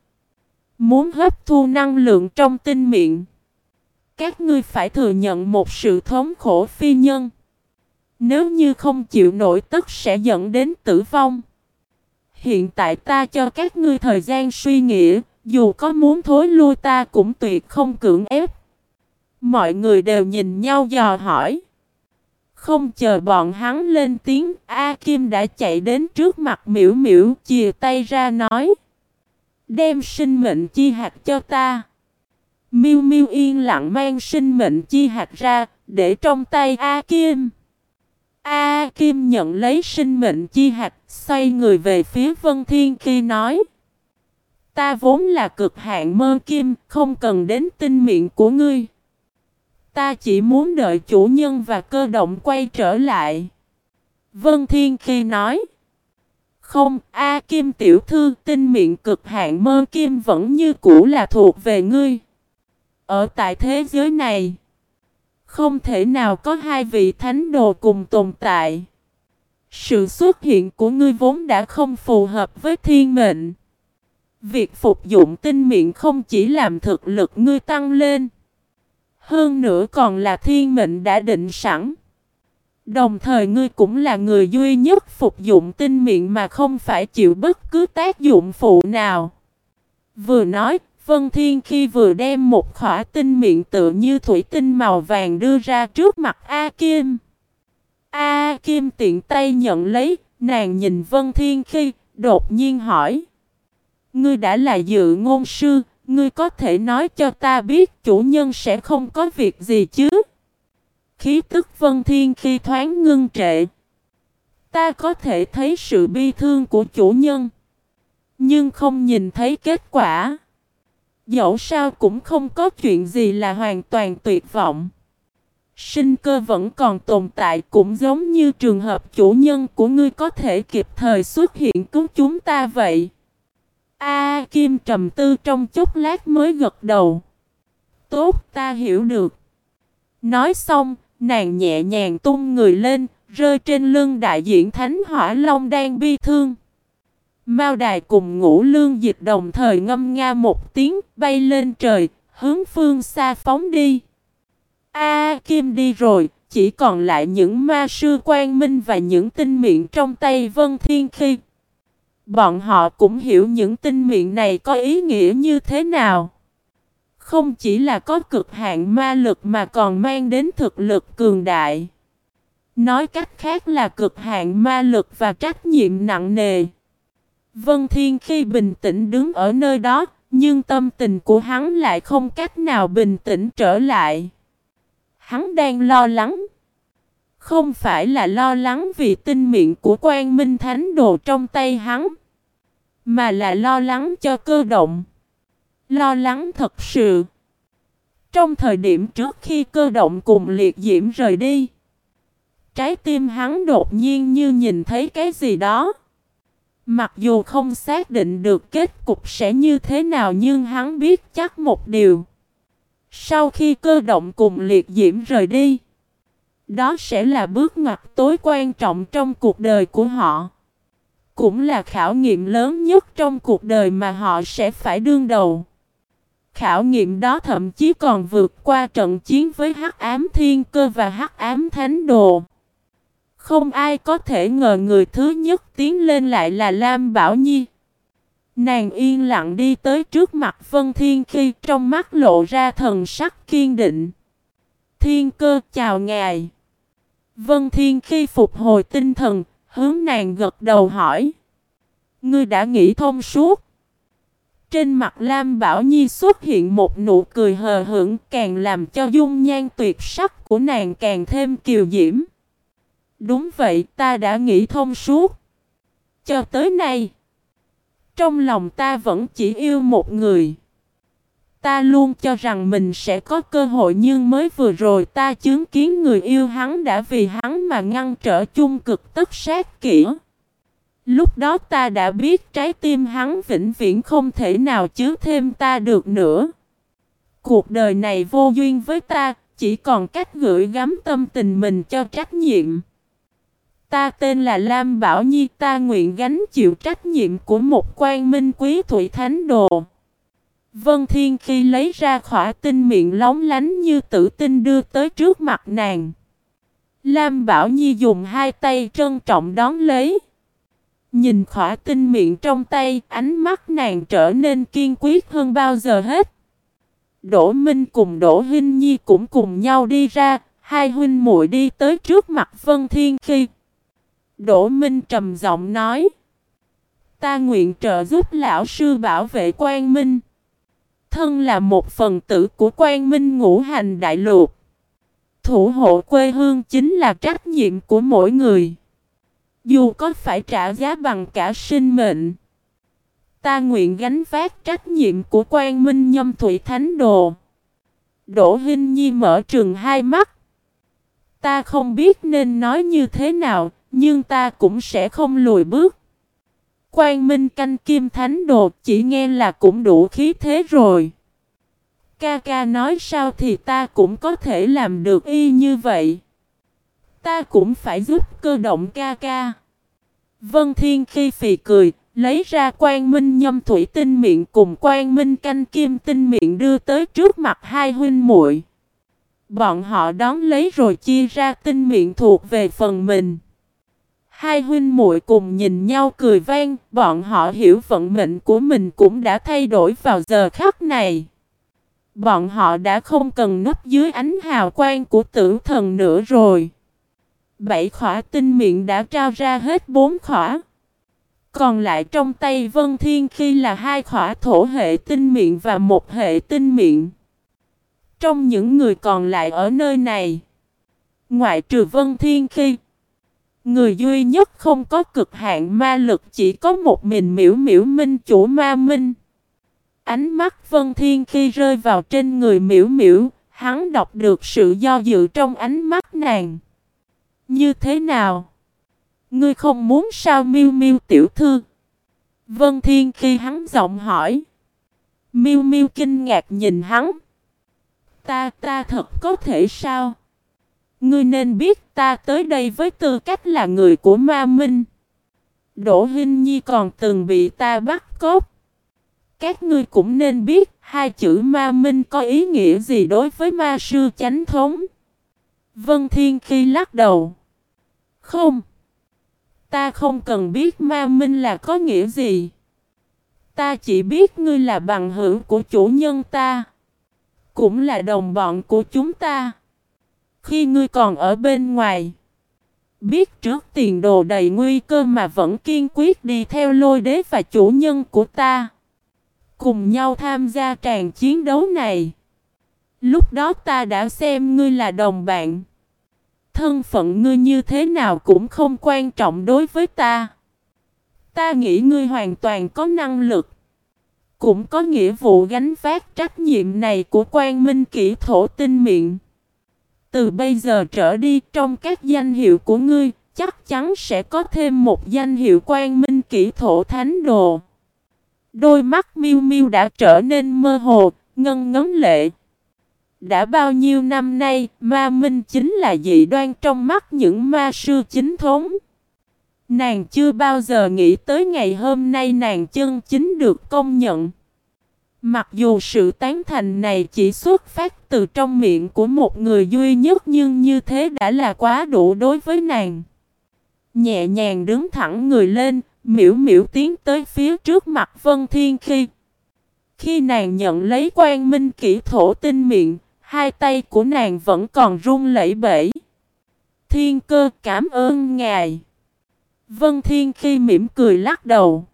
Muốn hấp thu năng lượng trong tinh miệng. Các ngươi phải thừa nhận một sự thống khổ phi nhân. Nếu như không chịu nổi tức sẽ dẫn đến tử vong. Hiện tại ta cho các ngươi thời gian suy nghĩ, dù có muốn thối lui ta cũng tuyệt không cưỡng ép. Mọi người đều nhìn nhau dò hỏi. Không chờ bọn hắn lên tiếng, A Kim đã chạy đến trước mặt miễu miễu, chìa tay ra nói. Đem sinh mệnh chi hạt cho ta. Miu Miu yên lặng mang sinh mệnh chi hạt ra, để trong tay A Kim. A Kim nhận lấy sinh mệnh chi hạt, xoay người về phía Vân Thiên khi nói. Ta vốn là cực hạn mơ kim, không cần đến tinh miệng của ngươi. Ta chỉ muốn đợi chủ nhân và cơ động quay trở lại. Vân Thiên khi nói. Không, A Kim tiểu thư, tinh miệng cực hạn mơ kim vẫn như cũ là thuộc về ngươi. Ở tại thế giới này, không thể nào có hai vị thánh đồ cùng tồn tại. Sự xuất hiện của ngươi vốn đã không phù hợp với thiên mệnh. Việc phục dụng tinh miệng không chỉ làm thực lực ngươi tăng lên, hơn nữa còn là thiên mệnh đã định sẵn. Đồng thời ngươi cũng là người duy nhất phục dụng tinh miệng mà không phải chịu bất cứ tác dụng phụ nào. Vừa nói, Vân Thiên khi vừa đem một khỏa tinh miệng tự như thủy tinh màu vàng đưa ra trước mặt A Kim. A Kim tiện tay nhận lấy, nàng nhìn Vân Thiên khi, đột nhiên hỏi. Ngươi đã là dự ngôn sư, ngươi có thể nói cho ta biết chủ nhân sẽ không có việc gì chứ? Khí tức Vân Thiên khi thoáng ngưng trệ. Ta có thể thấy sự bi thương của chủ nhân. Nhưng không nhìn thấy kết quả. Dẫu sao cũng không có chuyện gì là hoàn toàn tuyệt vọng. Sinh cơ vẫn còn tồn tại cũng giống như trường hợp chủ nhân của ngươi có thể kịp thời xuất hiện cứu chúng ta vậy. A Kim trầm tư trong chốc lát mới gật đầu. Tốt ta hiểu được. Nói xong, nàng nhẹ nhàng tung người lên, rơi trên lưng đại diện Thánh Hỏa Long đang bi thương. Mao đài cùng ngũ lương dịch đồng thời ngâm nga một tiếng, bay lên trời, hướng phương xa phóng đi. A Kim đi rồi, chỉ còn lại những ma sư quan minh và những tinh miệng trong tay Vân Thiên Khi. Bọn họ cũng hiểu những tinh miệng này có ý nghĩa như thế nào. Không chỉ là có cực hạn ma lực mà còn mang đến thực lực cường đại. Nói cách khác là cực hạn ma lực và trách nhiệm nặng nề. Vân Thiên khi bình tĩnh đứng ở nơi đó, nhưng tâm tình của hắn lại không cách nào bình tĩnh trở lại. Hắn đang lo lắng. Không phải là lo lắng vì tinh miệng của quan minh thánh đồ trong tay hắn. Mà là lo lắng cho cơ động. Lo lắng thật sự. Trong thời điểm trước khi cơ động cùng liệt diễm rời đi. Trái tim hắn đột nhiên như nhìn thấy cái gì đó. Mặc dù không xác định được kết cục sẽ như thế nào nhưng hắn biết chắc một điều. Sau khi cơ động cùng liệt diễm rời đi, đó sẽ là bước ngoặt tối quan trọng trong cuộc đời của họ. Cũng là khảo nghiệm lớn nhất trong cuộc đời mà họ sẽ phải đương đầu. Khảo nghiệm đó thậm chí còn vượt qua trận chiến với Hắc Ám Thiên Cơ và Hắc Ám Thánh Đồ. Không ai có thể ngờ người thứ nhất tiến lên lại là Lam Bảo Nhi. Nàng yên lặng đi tới trước mặt Vân Thiên khi trong mắt lộ ra thần sắc kiên định. Thiên cơ chào ngài. Vân Thiên khi phục hồi tinh thần, hướng nàng gật đầu hỏi. Ngươi đã nghĩ thông suốt. Trên mặt Lam Bảo Nhi xuất hiện một nụ cười hờ hững, càng làm cho dung nhan tuyệt sắc của nàng càng thêm kiều diễm. Đúng vậy, ta đã nghĩ thông suốt. Cho tới nay. Trong lòng ta vẫn chỉ yêu một người. Ta luôn cho rằng mình sẽ có cơ hội nhưng mới vừa rồi ta chứng kiến người yêu hắn đã vì hắn mà ngăn trở chung cực tất sát kỹ. Lúc đó ta đã biết trái tim hắn vĩnh viễn không thể nào chứa thêm ta được nữa. Cuộc đời này vô duyên với ta, chỉ còn cách gửi gắm tâm tình mình cho trách nhiệm. Ta tên là Lam Bảo Nhi ta nguyện gánh chịu trách nhiệm của một quan minh quý thủy thánh đồ. Vân Thiên khi lấy ra khỏa tinh miệng lóng lánh như tử tinh đưa tới trước mặt nàng. Lam Bảo Nhi dùng hai tay trân trọng đón lấy. Nhìn khỏa tinh miệng trong tay, ánh mắt nàng trở nên kiên quyết hơn bao giờ hết. Đỗ Minh cùng Đỗ Hinh Nhi cũng cùng nhau đi ra, hai huynh muội đi tới trước mặt Vân Thiên khi Đỗ Minh trầm giọng nói. Ta nguyện trợ giúp lão sư bảo vệ quan minh. Thân là một phần tử của quan minh ngũ hành đại lục. Thủ hộ quê hương chính là trách nhiệm của mỗi người. Dù có phải trả giá bằng cả sinh mệnh. ta nguyện gánh vác trách nhiệm của quan minh nhâm thủy thánh đồ. Đỗ Hinh Nhi mở trường hai mắt. Ta không biết nên nói như thế nào, nhưng ta cũng sẽ không lùi bước. Quan Minh canh kim thánh đồ chỉ nghe là cũng đủ khí thế rồi. Ca ca nói sao thì ta cũng có thể làm được y như vậy. Ta cũng phải giúp cơ động ca ca. Vân Thiên khi phì cười, lấy ra quan minh nhâm thủy tinh miệng cùng quan minh canh kim tinh miệng đưa tới trước mặt hai huynh muội. Bọn họ đón lấy rồi chia ra tinh miệng thuộc về phần mình. Hai huynh muội cùng nhìn nhau cười vang, bọn họ hiểu vận mệnh của mình cũng đã thay đổi vào giờ khắc này. Bọn họ đã không cần nấp dưới ánh hào quang của tử thần nữa rồi. Bảy khỏa tinh miệng đã trao ra hết bốn khỏa. Còn lại trong tay Vân Thiên khi là hai khỏa thổ hệ tinh miệng và một hệ tinh miệng. Trong những người còn lại ở nơi này, ngoại trừ Vân Thiên khi, người duy nhất không có cực hạn ma lực chỉ có một mình miễu miễu minh chủ ma minh. Ánh mắt Vân Thiên khi rơi vào trên người miễu miễu, hắn đọc được sự do dự trong ánh mắt nàng. Như thế nào? Ngươi không muốn sao miêu miêu tiểu thư? Vân Thiên khi hắn giọng hỏi. Miêu miêu kinh ngạc nhìn hắn. Ta ta thật có thể sao? Ngươi nên biết ta tới đây với tư cách là người của ma minh. Đỗ Hinh Nhi còn từng bị ta bắt cóc. Các ngươi cũng nên biết hai chữ ma minh có ý nghĩa gì đối với ma sư chánh thống. Vân Thiên khi lắc đầu. Không. Ta không cần biết ma minh là có nghĩa gì. Ta chỉ biết ngươi là bằng hữu của chủ nhân ta. Cũng là đồng bọn của chúng ta. Khi ngươi còn ở bên ngoài. Biết trước tiền đồ đầy nguy cơ mà vẫn kiên quyết đi theo lôi đế và chủ nhân của ta. Cùng nhau tham gia tràn chiến đấu này. Lúc đó ta đã xem ngươi là đồng bạn. Thân phận ngươi như thế nào cũng không quan trọng đối với ta. Ta nghĩ ngươi hoàn toàn có năng lực. Cũng có nghĩa vụ gánh vác trách nhiệm này của quan minh kỹ thổ tinh miệng. Từ bây giờ trở đi trong các danh hiệu của ngươi, chắc chắn sẽ có thêm một danh hiệu quan minh kỹ thổ thánh đồ. Đôi mắt miêu miêu đã trở nên mơ hồ, ngân ngấn lệ. Đã bao nhiêu năm nay, ma minh chính là dị đoan trong mắt những ma sư chính thống. Nàng chưa bao giờ nghĩ tới ngày hôm nay nàng chân chính được công nhận. Mặc dù sự tán thành này chỉ xuất phát từ trong miệng của một người duy nhất nhưng như thế đã là quá đủ đối với nàng. Nhẹ nhàng đứng thẳng người lên, miễu miễu tiến tới phía trước mặt Vân Thiên khi. Khi nàng nhận lấy quan minh kỹ thổ tinh miệng, hai tay của nàng vẫn còn run lẩy bẩy. Thiên cơ cảm ơn ngài. Vân Thiên khi mỉm cười lắc đầu.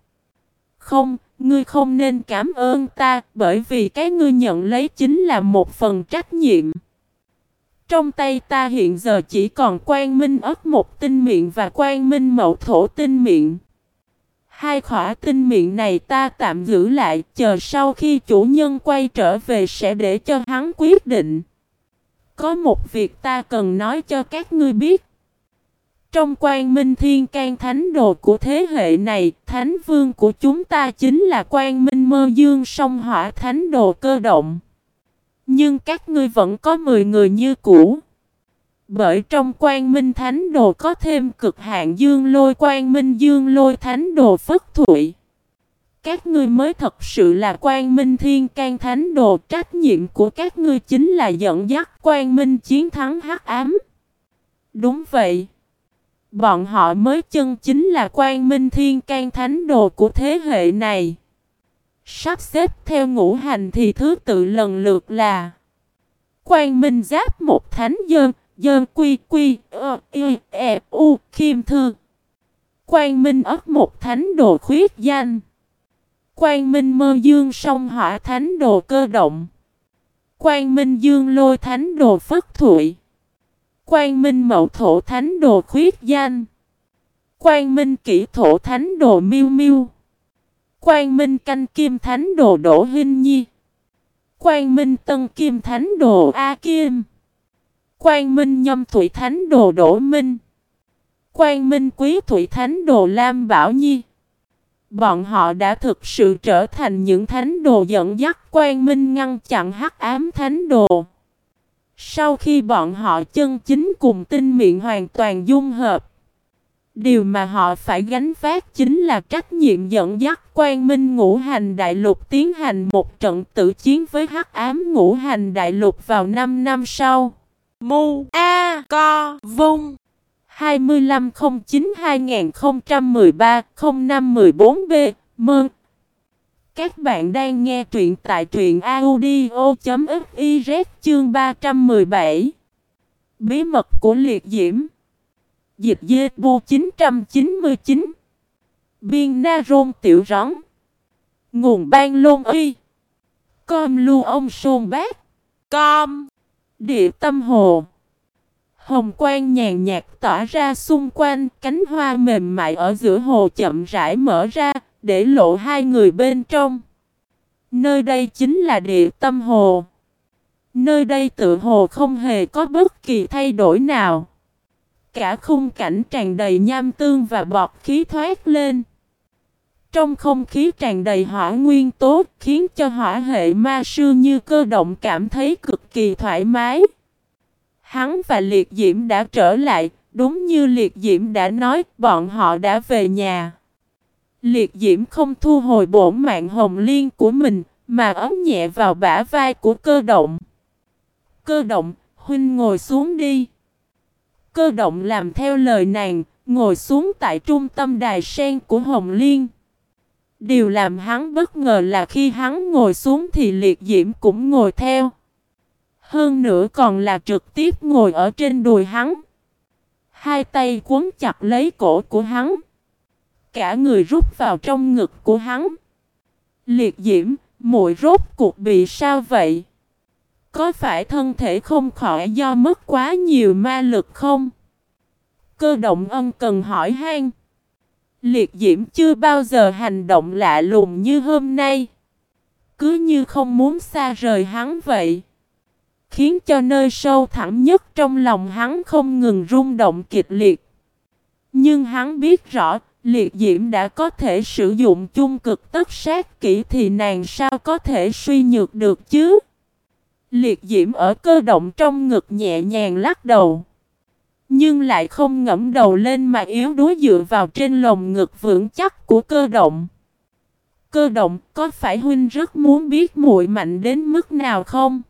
Không, ngươi không nên cảm ơn ta, bởi vì cái ngươi nhận lấy chính là một phần trách nhiệm. Trong tay ta hiện giờ chỉ còn quan minh ớt một tinh miệng và quan minh mậu thổ tinh miệng. Hai khỏa tinh miệng này ta tạm giữ lại, chờ sau khi chủ nhân quay trở về sẽ để cho hắn quyết định. Có một việc ta cần nói cho các ngươi biết. Trong quan minh thiên can thánh đồ của thế hệ này, thánh vương của chúng ta chính là quan minh mơ dương song hỏa thánh đồ cơ động. Nhưng các ngươi vẫn có 10 người như cũ. Bởi trong quan minh thánh đồ có thêm cực hạn dương lôi quan minh dương lôi thánh đồ phất thụy. Các ngươi mới thật sự là quan minh thiên can thánh đồ, trách nhiệm của các ngươi chính là dẫn dắt quan minh chiến thắng hắc ám. Đúng vậy. Bọn họ mới chân chính là quan minh thiên can thánh đồ của thế hệ này. Sắp xếp theo ngũ hành thì thứ tự lần lượt là Quan minh giáp một thánh dân Dơn quy quy, ơ, y e u khiêm thư. Quang Minh ấp một thánh đồ khuyết danh. Quang Minh mơ dương sông hỏa thánh đồ cơ động. Quang Minh dương lôi thánh đồ phất thụy. Quang Minh mậu thổ thánh đồ khuyết danh. Quang Minh kỹ thổ thánh đồ miêu miêu. Quang Minh canh kim thánh đồ đổ Hinh Nhi. Quang Minh tân kim thánh đồ A Kim. Quang Minh nhâm thủy thánh đồ Đỗ Minh. Quang Minh quý thủy thánh đồ Lam Bảo Nhi. Bọn họ đã thực sự trở thành những thánh đồ dẫn dắt Quang Minh ngăn chặn hắc ám thánh đồ. Sau khi bọn họ chân chính cùng tinh miệng hoàn toàn dung hợp, điều mà họ phải gánh vác chính là trách nhiệm dẫn dắt Quang Minh ngũ hành đại lục tiến hành một trận tử chiến với hắc ám ngũ hành đại lục vào 5 năm sau. Mu A Co Vung. 2509-2013-0514B Mơn Các bạn đang nghe truyện tại truyện audio.fiz chương 317 Bí mật của liệt diễm. Dịch dê bu 999 Biên na rôn tiểu Rón. Nguồn ban lôn y. Com lưu ông sôn bác. Com. Địa tâm hồ Hồng quang nhàn nhạt tỏa ra xung quanh, cánh hoa mềm mại ở giữa hồ chậm rãi mở ra, để lộ hai người bên trong. Nơi đây chính là địa tâm hồ. Nơi đây tự hồ không hề có bất kỳ thay đổi nào. Cả khung cảnh tràn đầy nham tương và bọt khí thoát lên. Trong không khí tràn đầy hỏa nguyên tố khiến cho hỏa hệ ma sư như cơ động cảm thấy cực kỳ thoải mái. Hắn và Liệt Diễm đã trở lại, đúng như Liệt Diễm đã nói, bọn họ đã về nhà. Liệt Diễm không thu hồi bổn mạng hồng liên của mình, mà ấm nhẹ vào bả vai của cơ động. Cơ động, huynh ngồi xuống đi. Cơ động làm theo lời nàng, ngồi xuống tại trung tâm đài sen của Hồng Liên. Điều làm hắn bất ngờ là khi hắn ngồi xuống thì liệt diễm cũng ngồi theo. Hơn nữa còn là trực tiếp ngồi ở trên đùi hắn. Hai tay quấn chặt lấy cổ của hắn. Cả người rút vào trong ngực của hắn. Liệt diễm, muội rốt cuộc bị sao vậy? Có phải thân thể không khỏi do mất quá nhiều ma lực không? Cơ động ân cần hỏi han. Liệt diễm chưa bao giờ hành động lạ lùng như hôm nay. Cứ như không muốn xa rời hắn vậy khiến cho nơi sâu thẳm nhất trong lòng hắn không ngừng rung động kịch liệt. Nhưng hắn biết rõ, liệt diễm đã có thể sử dụng chung cực tất sát kỹ thì nàng sao có thể suy nhược được chứ? Liệt diễm ở cơ động trong ngực nhẹ nhàng lắc đầu. Nhưng lại không ngẫm đầu lên mà yếu đuối dựa vào trên lồng ngực vững chắc của cơ động. Cơ động, có phải huynh rất muốn biết muội mạnh đến mức nào không?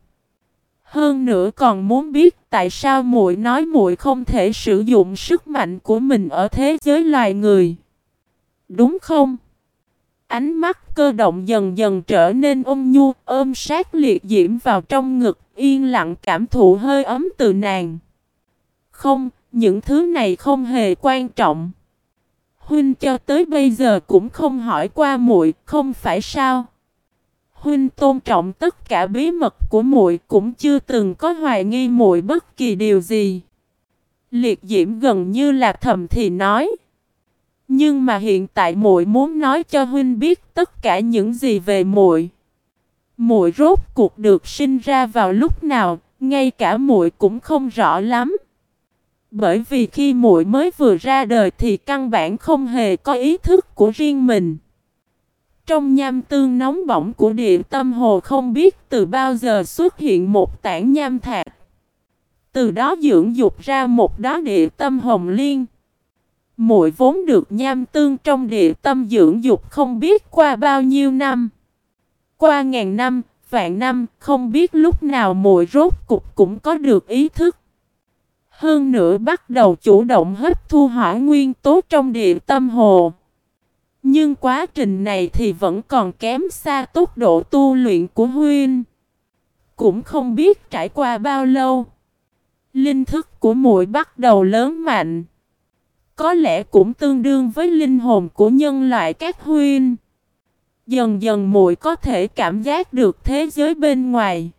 Hơn nữa còn muốn biết tại sao muội nói muội không thể sử dụng sức mạnh của mình ở thế giới loài người. Đúng không? Ánh mắt cơ động dần dần trở nên ôm nhu, ôm sát liệt diễm vào trong ngực, yên lặng cảm thụ hơi ấm từ nàng. Không, những thứ này không hề quan trọng. Huynh cho tới bây giờ cũng không hỏi qua muội, không phải sao? huynh tôn trọng tất cả bí mật của muội cũng chưa từng có hoài nghi muội bất kỳ điều gì. Liệt Diễm gần như là thầm thì nói. Nhưng mà hiện tại muội muốn nói cho huynh biết tất cả những gì về muội. Muội rốt cuộc được sinh ra vào lúc nào, ngay cả muội cũng không rõ lắm. Bởi vì khi muội mới vừa ra đời thì căn bản không hề có ý thức của riêng mình. Trong nham tương nóng bỏng của địa tâm hồ không biết từ bao giờ xuất hiện một tảng nham thạch. Từ đó dưỡng dục ra một đó địa tâm hồng liên. Muội vốn được nham tương trong địa tâm dưỡng dục không biết qua bao nhiêu năm. Qua ngàn năm, vạn năm, không biết lúc nào muội rốt cục cũng có được ý thức. Hơn nữa bắt đầu chủ động hấp thu hỏa nguyên tố trong địa tâm hồ. Nhưng quá trình này thì vẫn còn kém xa tốc độ tu luyện của Huynh. Cũng không biết trải qua bao lâu. Linh thức của muội bắt đầu lớn mạnh. Có lẽ cũng tương đương với linh hồn của nhân loại các Huynh. Dần dần muội có thể cảm giác được thế giới bên ngoài.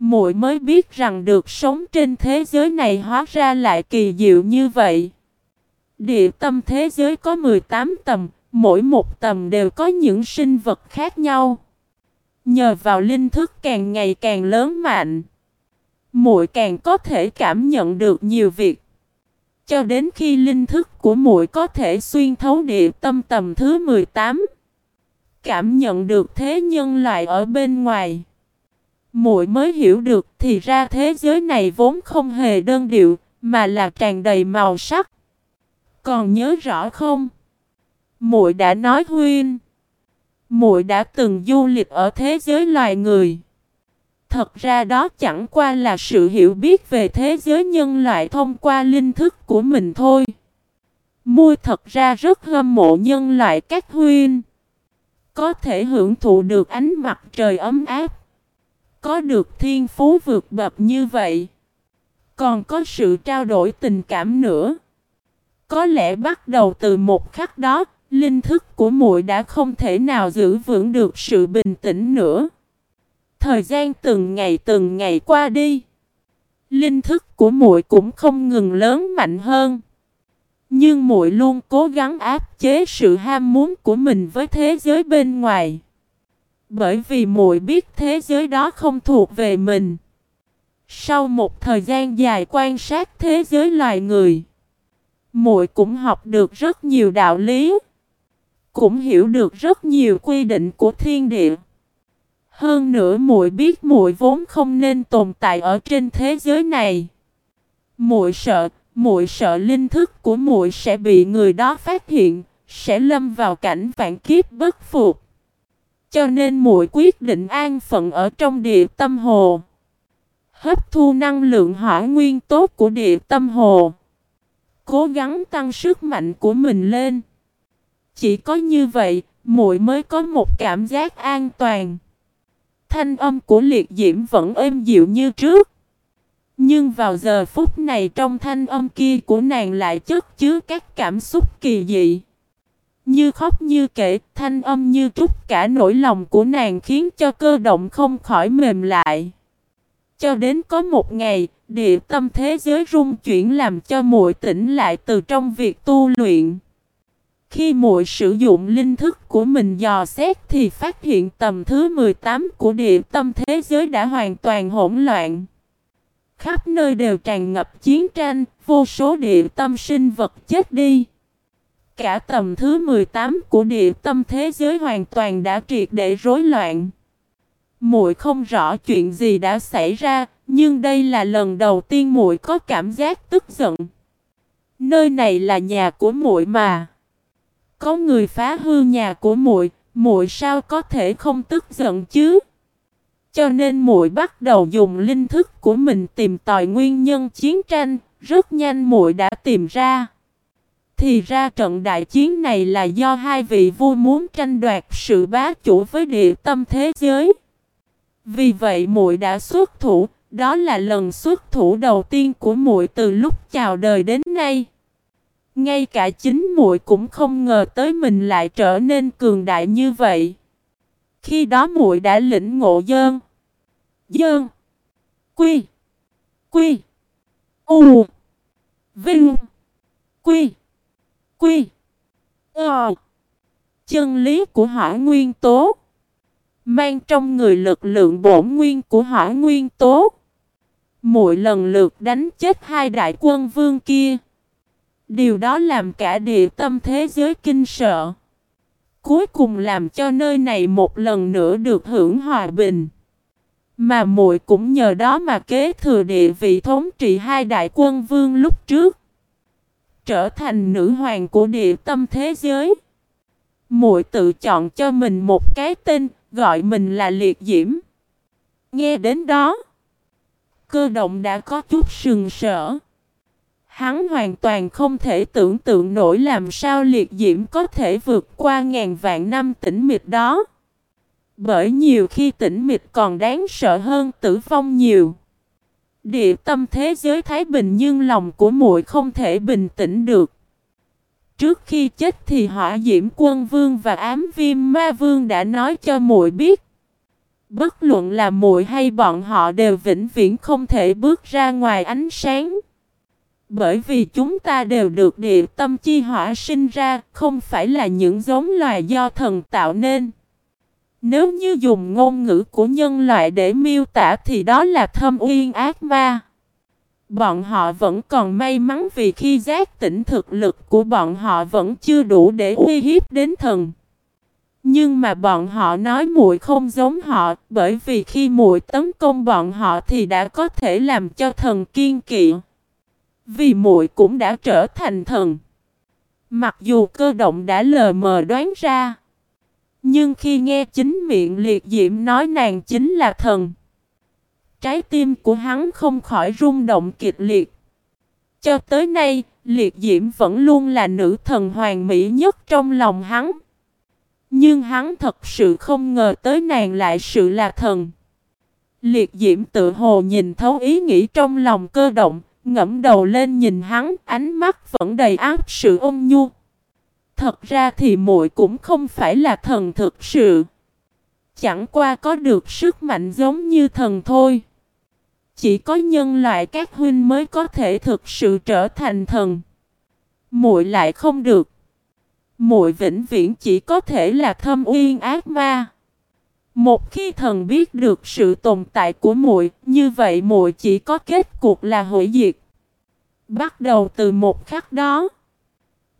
Muội mới biết rằng được sống trên thế giới này hóa ra lại kỳ diệu như vậy. Địa tâm thế giới có 18 tầng, Mỗi một tầm đều có những sinh vật khác nhau. Nhờ vào linh thức càng ngày càng lớn mạnh, muội càng có thể cảm nhận được nhiều việc. Cho đến khi linh thức của muội có thể xuyên thấu địa tâm tầm thứ 18, cảm nhận được thế nhân loại ở bên ngoài. Muội mới hiểu được thì ra thế giới này vốn không hề đơn điệu, mà là tràn đầy màu sắc. Còn nhớ rõ không? Muội đã nói huynh, muội đã từng du lịch ở thế giới loài người. Thật ra đó chẳng qua là sự hiểu biết về thế giới nhân loại thông qua linh thức của mình thôi. Mui thật ra rất hâm mộ nhân loại các huynh. Có thể hưởng thụ được ánh mặt trời ấm áp. Có được thiên phú vượt bậc như vậy. Còn có sự trao đổi tình cảm nữa. Có lẽ bắt đầu từ một khắc đó, linh thức của muội đã không thể nào giữ vững được sự bình tĩnh nữa. Thời gian từng ngày từng ngày qua đi. Linh thức của muội cũng không ngừng lớn mạnh hơn. Nhưng muội luôn cố gắng áp chế sự ham muốn của mình với thế giới bên ngoài. Bởi vì muội biết thế giới đó không thuộc về mình. Sau một thời gian dài quan sát thế giới loài người, muội cũng học được rất nhiều đạo lý, cũng hiểu được rất nhiều quy định của thiên địa. Hơn nữa muội biết muội vốn không nên tồn tại ở trên thế giới này. Muội sợ, muội sợ linh thức của muội sẽ bị người đó phát hiện, sẽ lâm vào cảnh vạn kiếp bất phục. Cho nên muội quyết định an phận ở trong địa tâm hồ. Hấp thu năng lượng hỏa nguyên tốt của địa tâm hồ. Cố gắng tăng sức mạnh của mình lên. Chỉ có như vậy, muội mới có một cảm giác an toàn. Thanh âm của liệt diễm vẫn êm dịu như trước. Nhưng vào giờ phút này trong thanh âm kia của nàng lại chất chứa các cảm xúc kỳ dị. Như khóc như kể, thanh âm như trút cả nỗi lòng của nàng khiến cho cơ động không khỏi mềm lại. Cho đến có một ngày, địa tâm thế giới rung chuyển làm cho muội tỉnh lại từ trong việc tu luyện. Khi muội sử dụng linh thức của mình dò xét thì phát hiện tầm thứ 18 của địa tâm thế giới đã hoàn toàn hỗn loạn. Khắp nơi đều tràn ngập chiến tranh, vô số địa tâm sinh vật chết đi. Cả tầm thứ 18 của địa tâm thế giới hoàn toàn đã triệt để rối loạn. Muội không rõ chuyện gì đã xảy ra, nhưng đây là lần đầu tiên muội có cảm giác tức giận. Nơi này là nhà của muội mà. Có người phá hư nhà của muội, muội sao có thể không tức giận chứ? Cho nên muội bắt đầu dùng linh thức của mình tìm tòi nguyên nhân chiến tranh, rất nhanh muội đã tìm ra. Thì ra trận đại chiến này là do hai vị vua muốn tranh đoạt sự bá chủ với địa tâm thế giới. Vì vậy muội đã xuất thủ, đó là lần xuất thủ đầu tiên của muội từ lúc chào đời đến nay. Ngay cả chính muội cũng không ngờ tới mình lại trở nên cường đại như vậy. Khi đó muội đã lĩnh ngộ dơn, dơn, quy, quy, u, vinh, quy, quy, ờ. Chân lý của hỏa nguyên tố mang trong người lực lượng bổn nguyên của hỏa nguyên tố. Mỗi lần lượt đánh chết hai đại quân vương kia. Điều đó làm cả địa tâm thế giới kinh sợ. Cuối cùng làm cho nơi này một lần nữa được hưởng hòa bình. Mà muội cũng nhờ đó mà kế thừa địa vị thống trị hai đại quân vương lúc trước. Trở thành nữ hoàng của địa tâm thế giới. Muội tự chọn cho mình một cái tên, gọi mình là Liệt Diễm. Nghe đến đó, cơ động đã có chút sừng sỡ. Hắn hoàn toàn không thể tưởng tượng nổi làm sao liệt diễm có thể vượt qua ngàn vạn năm tĩnh mịch đó. Bởi nhiều khi tĩnh mịch còn đáng sợ hơn tử vong nhiều. Địa tâm thế giới thái bình nhưng lòng của muội không thể bình tĩnh được. Trước khi chết thì hỏa diễm quân vương và ám viêm ma vương đã nói cho muội biết. Bất luận là muội hay bọn họ đều vĩnh viễn không thể bước ra ngoài ánh sáng. Bởi vì chúng ta đều được địa tâm chi hỏa sinh ra, không phải là những giống loài do thần tạo nên. Nếu như dùng ngôn ngữ của nhân loại để miêu tả thì đó là thâm uyên ác ma. Bọn họ vẫn còn may mắn vì khi giác tỉnh thực lực của bọn họ vẫn chưa đủ để uy hiếp đến thần. Nhưng mà bọn họ nói muội không giống họ, bởi vì khi muội tấn công bọn họ thì đã có thể làm cho thần kiên kỵ. Vì muội cũng đã trở thành thần. Mặc dù cơ động đã lờ mờ đoán ra, nhưng khi nghe chính miệng liệt diễm nói nàng chính là thần, trái tim của hắn không khỏi rung động kịch liệt. Cho tới nay, liệt diễm vẫn luôn là nữ thần hoàn mỹ nhất trong lòng hắn. Nhưng hắn thật sự không ngờ tới nàng lại sự là thần. Liệt diễm tự hồ nhìn thấu ý nghĩ trong lòng cơ động, ngẫm đầu lên nhìn hắn, ánh mắt vẫn đầy áp sự ôn nhu. Thật ra thì muội cũng không phải là thần thực sự. Chẳng qua có được sức mạnh giống như thần thôi. Chỉ có nhân loại các huynh mới có thể thực sự trở thành thần. Muội lại không được muội vĩnh viễn chỉ có thể là thâm uyên ác ma. Một khi thần biết được sự tồn tại của muội, như vậy muội chỉ có kết cục là hủy diệt. Bắt đầu từ một khắc đó,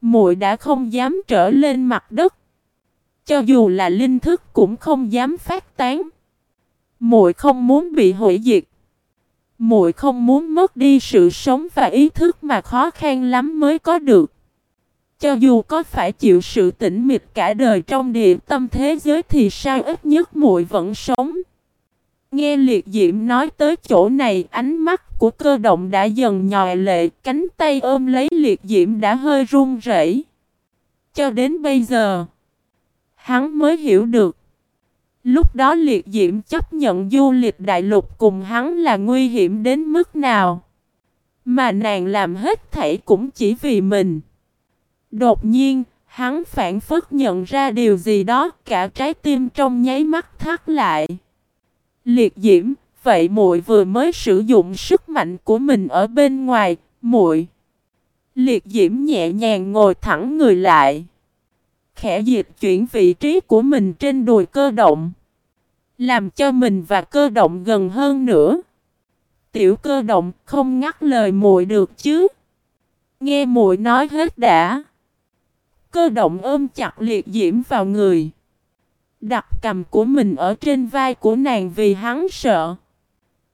muội đã không dám trở lên mặt đất. Cho dù là linh thức cũng không dám phát tán. Muội không muốn bị hủy diệt. Muội không muốn mất đi sự sống và ý thức mà khó khăn lắm mới có được. Cho dù có phải chịu sự tĩnh mịch cả đời trong địa tâm thế giới thì sao ít nhất muội vẫn sống. Nghe liệt diễm nói tới chỗ này ánh mắt của cơ động đã dần nhòi lệ cánh tay ôm lấy liệt diễm đã hơi run rẩy. Cho đến bây giờ hắn mới hiểu được. Lúc đó liệt diễm chấp nhận du lịch đại lục cùng hắn là nguy hiểm đến mức nào. Mà nàng làm hết thảy cũng chỉ vì mình. Đột nhiên, hắn phản phất nhận ra điều gì đó, cả trái tim trong nháy mắt thắt lại. Liệt diễm, vậy muội vừa mới sử dụng sức mạnh của mình ở bên ngoài, muội. Liệt diễm nhẹ nhàng ngồi thẳng người lại. Khẽ dịch chuyển vị trí của mình trên đùi cơ động. Làm cho mình và cơ động gần hơn nữa. Tiểu cơ động không ngắt lời muội được chứ. Nghe muội nói hết đã. Cơ động ôm chặt liệt diễm vào người. Đặt cầm của mình ở trên vai của nàng vì hắn sợ.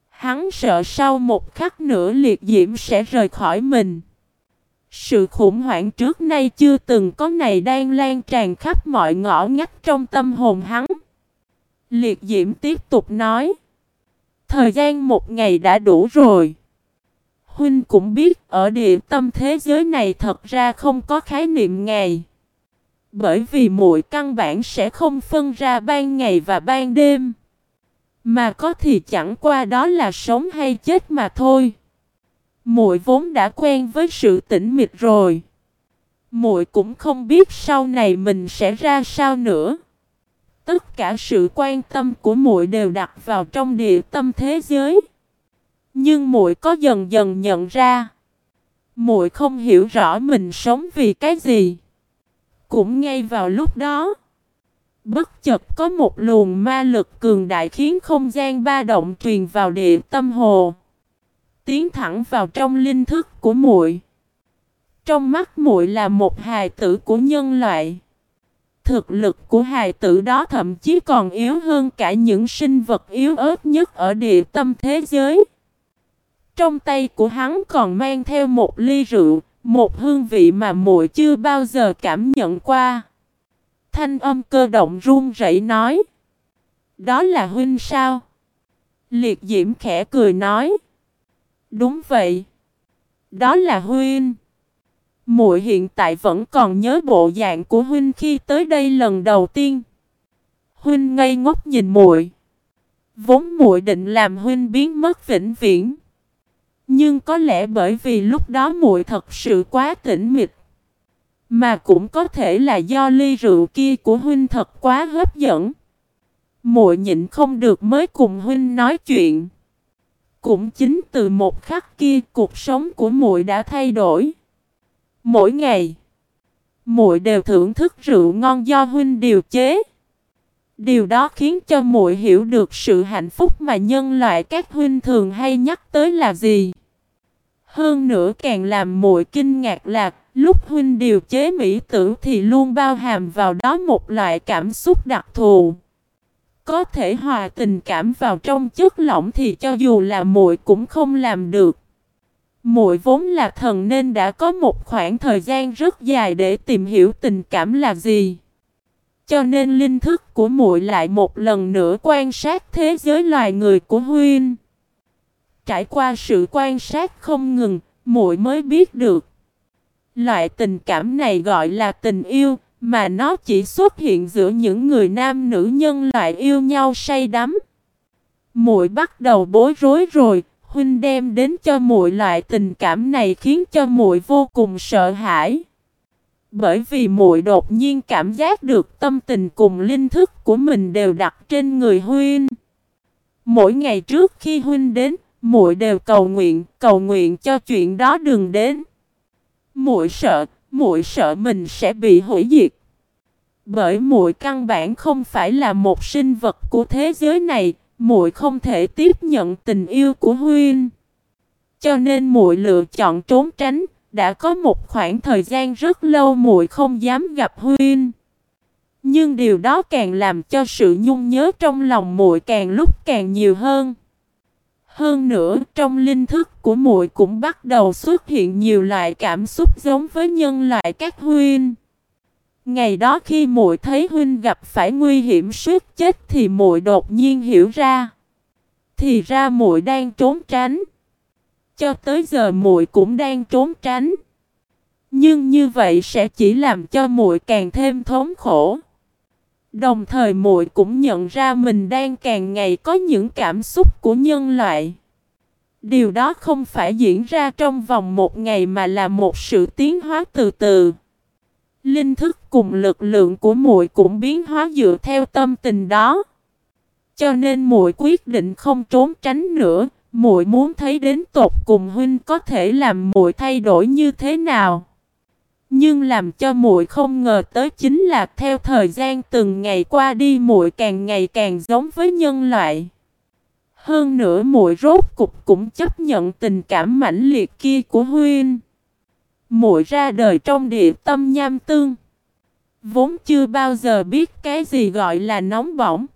Hắn sợ sau một khắc nữa liệt diễm sẽ rời khỏi mình. Sự khủng hoảng trước nay chưa từng có này đang lan tràn khắp mọi ngõ ngách trong tâm hồn hắn. Liệt diễm tiếp tục nói. Thời gian một ngày đã đủ rồi. Huynh cũng biết ở địa tâm thế giới này thật ra không có khái niệm ngày. Bởi vì muội căn bản sẽ không phân ra ban ngày và ban đêm. Mà có thì chẳng qua đó là sống hay chết mà thôi. Muội vốn đã quen với sự tĩnh mịch rồi. Muội cũng không biết sau này mình sẽ ra sao nữa. Tất cả sự quan tâm của muội đều đặt vào trong địa tâm thế giới. Nhưng muội có dần dần nhận ra, muội không hiểu rõ mình sống vì cái gì. Cũng ngay vào lúc đó, bất chợt có một luồng ma lực cường đại khiến không gian ba động truyền vào địa tâm hồ, tiến thẳng vào trong linh thức của muội. Trong mắt muội là một hài tử của nhân loại. Thực lực của hài tử đó thậm chí còn yếu hơn cả những sinh vật yếu ớt nhất ở địa tâm thế giới. Trong tay của hắn còn mang theo một ly rượu, một hương vị mà muội chưa bao giờ cảm nhận qua. Thanh âm cơ động run rẩy nói. Đó là huynh sao? Liệt diễm khẽ cười nói. Đúng vậy. Đó là huynh. Muội hiện tại vẫn còn nhớ bộ dạng của huynh khi tới đây lần đầu tiên. Huynh ngây ngốc nhìn muội. Vốn muội định làm huynh biến mất vĩnh viễn. Nhưng có lẽ bởi vì lúc đó muội thật sự quá tĩnh mịch. Mà cũng có thể là do ly rượu kia của huynh thật quá hấp dẫn. Muội nhịn không được mới cùng huynh nói chuyện. Cũng chính từ một khắc kia cuộc sống của muội đã thay đổi. Mỗi ngày, muội đều thưởng thức rượu ngon do huynh điều chế. Điều đó khiến cho muội hiểu được sự hạnh phúc mà nhân loại các huynh thường hay nhắc tới là gì. Hơn nữa càng làm muội kinh ngạc là, lúc huynh điều chế mỹ tử thì luôn bao hàm vào đó một loại cảm xúc đặc thù. Có thể hòa tình cảm vào trong chất lỏng thì cho dù là muội cũng không làm được. Muội vốn là thần nên đã có một khoảng thời gian rất dài để tìm hiểu tình cảm là gì. Cho nên linh thức của muội lại một lần nữa quan sát thế giới loài người của Huynh. Trải qua sự quan sát không ngừng, muội mới biết được. Loại tình cảm này gọi là tình yêu, mà nó chỉ xuất hiện giữa những người nam nữ nhân loại yêu nhau say đắm. Muội bắt đầu bối rối rồi, huynh đem đến cho muội loại tình cảm này khiến cho muội vô cùng sợ hãi. Bởi vì muội đột nhiên cảm giác được tâm tình cùng linh thức của mình đều đặt trên người huynh. Mỗi ngày trước khi huynh đến, muội đều cầu nguyện, cầu nguyện cho chuyện đó đừng đến. Muội sợ, muội sợ mình sẽ bị hủy diệt. Bởi muội căn bản không phải là một sinh vật của thế giới này, muội không thể tiếp nhận tình yêu của huynh. Cho nên muội lựa chọn trốn tránh, đã có một khoảng thời gian rất lâu muội không dám gặp huynh. Nhưng điều đó càng làm cho sự nhung nhớ trong lòng muội càng lúc càng nhiều hơn. Hơn nữa, trong linh thức của muội cũng bắt đầu xuất hiện nhiều loại cảm xúc giống với nhân loại các huynh. Ngày đó khi muội thấy huynh gặp phải nguy hiểm suýt chết thì muội đột nhiên hiểu ra. Thì ra muội đang trốn tránh. Cho tới giờ muội cũng đang trốn tránh. Nhưng như vậy sẽ chỉ làm cho muội càng thêm thống khổ. Đồng thời muội cũng nhận ra mình đang càng ngày có những cảm xúc của nhân loại. Điều đó không phải diễn ra trong vòng một ngày mà là một sự tiến hóa từ từ. Linh thức cùng lực lượng của muội cũng biến hóa dựa theo tâm tình đó. Cho nên muội quyết định không trốn tránh nữa, muội muốn thấy đến tột cùng huynh có thể làm muội thay đổi như thế nào. Nhưng làm cho muội không ngờ tới chính là theo thời gian từng ngày qua đi muội càng ngày càng giống với nhân loại. Hơn nữa muội rốt cục cũng chấp nhận tình cảm mãnh liệt kia của huynh. Muội ra đời trong địa tâm nham tương. Vốn chưa bao giờ biết cái gì gọi là nóng bỏng.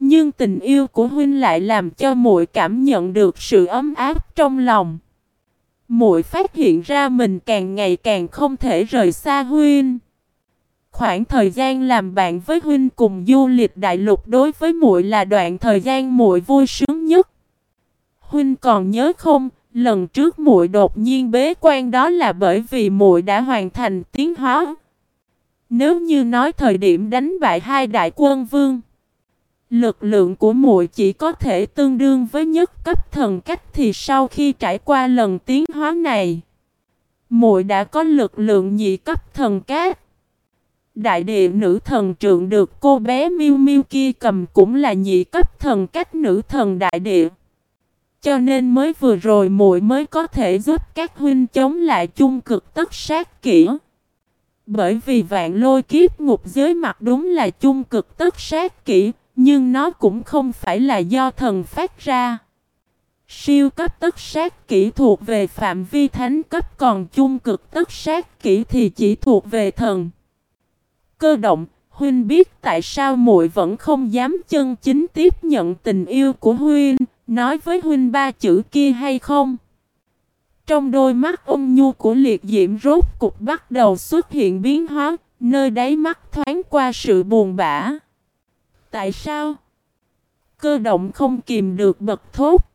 Nhưng tình yêu của huynh lại làm cho muội cảm nhận được sự ấm áp trong lòng. Muội phát hiện ra mình càng ngày càng không thể rời xa huynh. Khoảng thời gian làm bạn với huynh cùng du lịch đại lục đối với muội là đoạn thời gian muội vui sướng nhất. Huynh còn nhớ không, lần trước muội đột nhiên bế quan đó là bởi vì muội đã hoàn thành tiến hóa. Nếu như nói thời điểm đánh bại hai đại quân vương, lực lượng của muội chỉ có thể tương đương với nhất cấp thần cách thì sau khi trải qua lần tiến hóa này, muội đã có lực lượng nhị cấp thần cách. Đại địa nữ thần trượng được cô bé miu miu kia cầm cũng là nhị cấp thần cách nữ thần đại địa. Cho nên mới vừa rồi muội mới có thể giúp các huynh chống lại chung cực tất sát kỹ. Bởi vì vạn lôi kiếp ngục dưới mặt đúng là chung cực tất sát kỹ, nhưng nó cũng không phải là do thần phát ra. Siêu cấp tất sát kỹ thuộc về phạm vi thánh cấp còn chung cực tất sát kỹ thì chỉ thuộc về thần. Cơ động, huynh biết tại sao muội vẫn không dám chân chính tiếp nhận tình yêu của huynh, nói với huynh ba chữ kia hay không? Trong đôi mắt ôn nhu của liệt diễm rốt cục bắt đầu xuất hiện biến hóa, nơi đáy mắt thoáng qua sự buồn bã. Tại sao? Cơ động không kìm được bật thốt.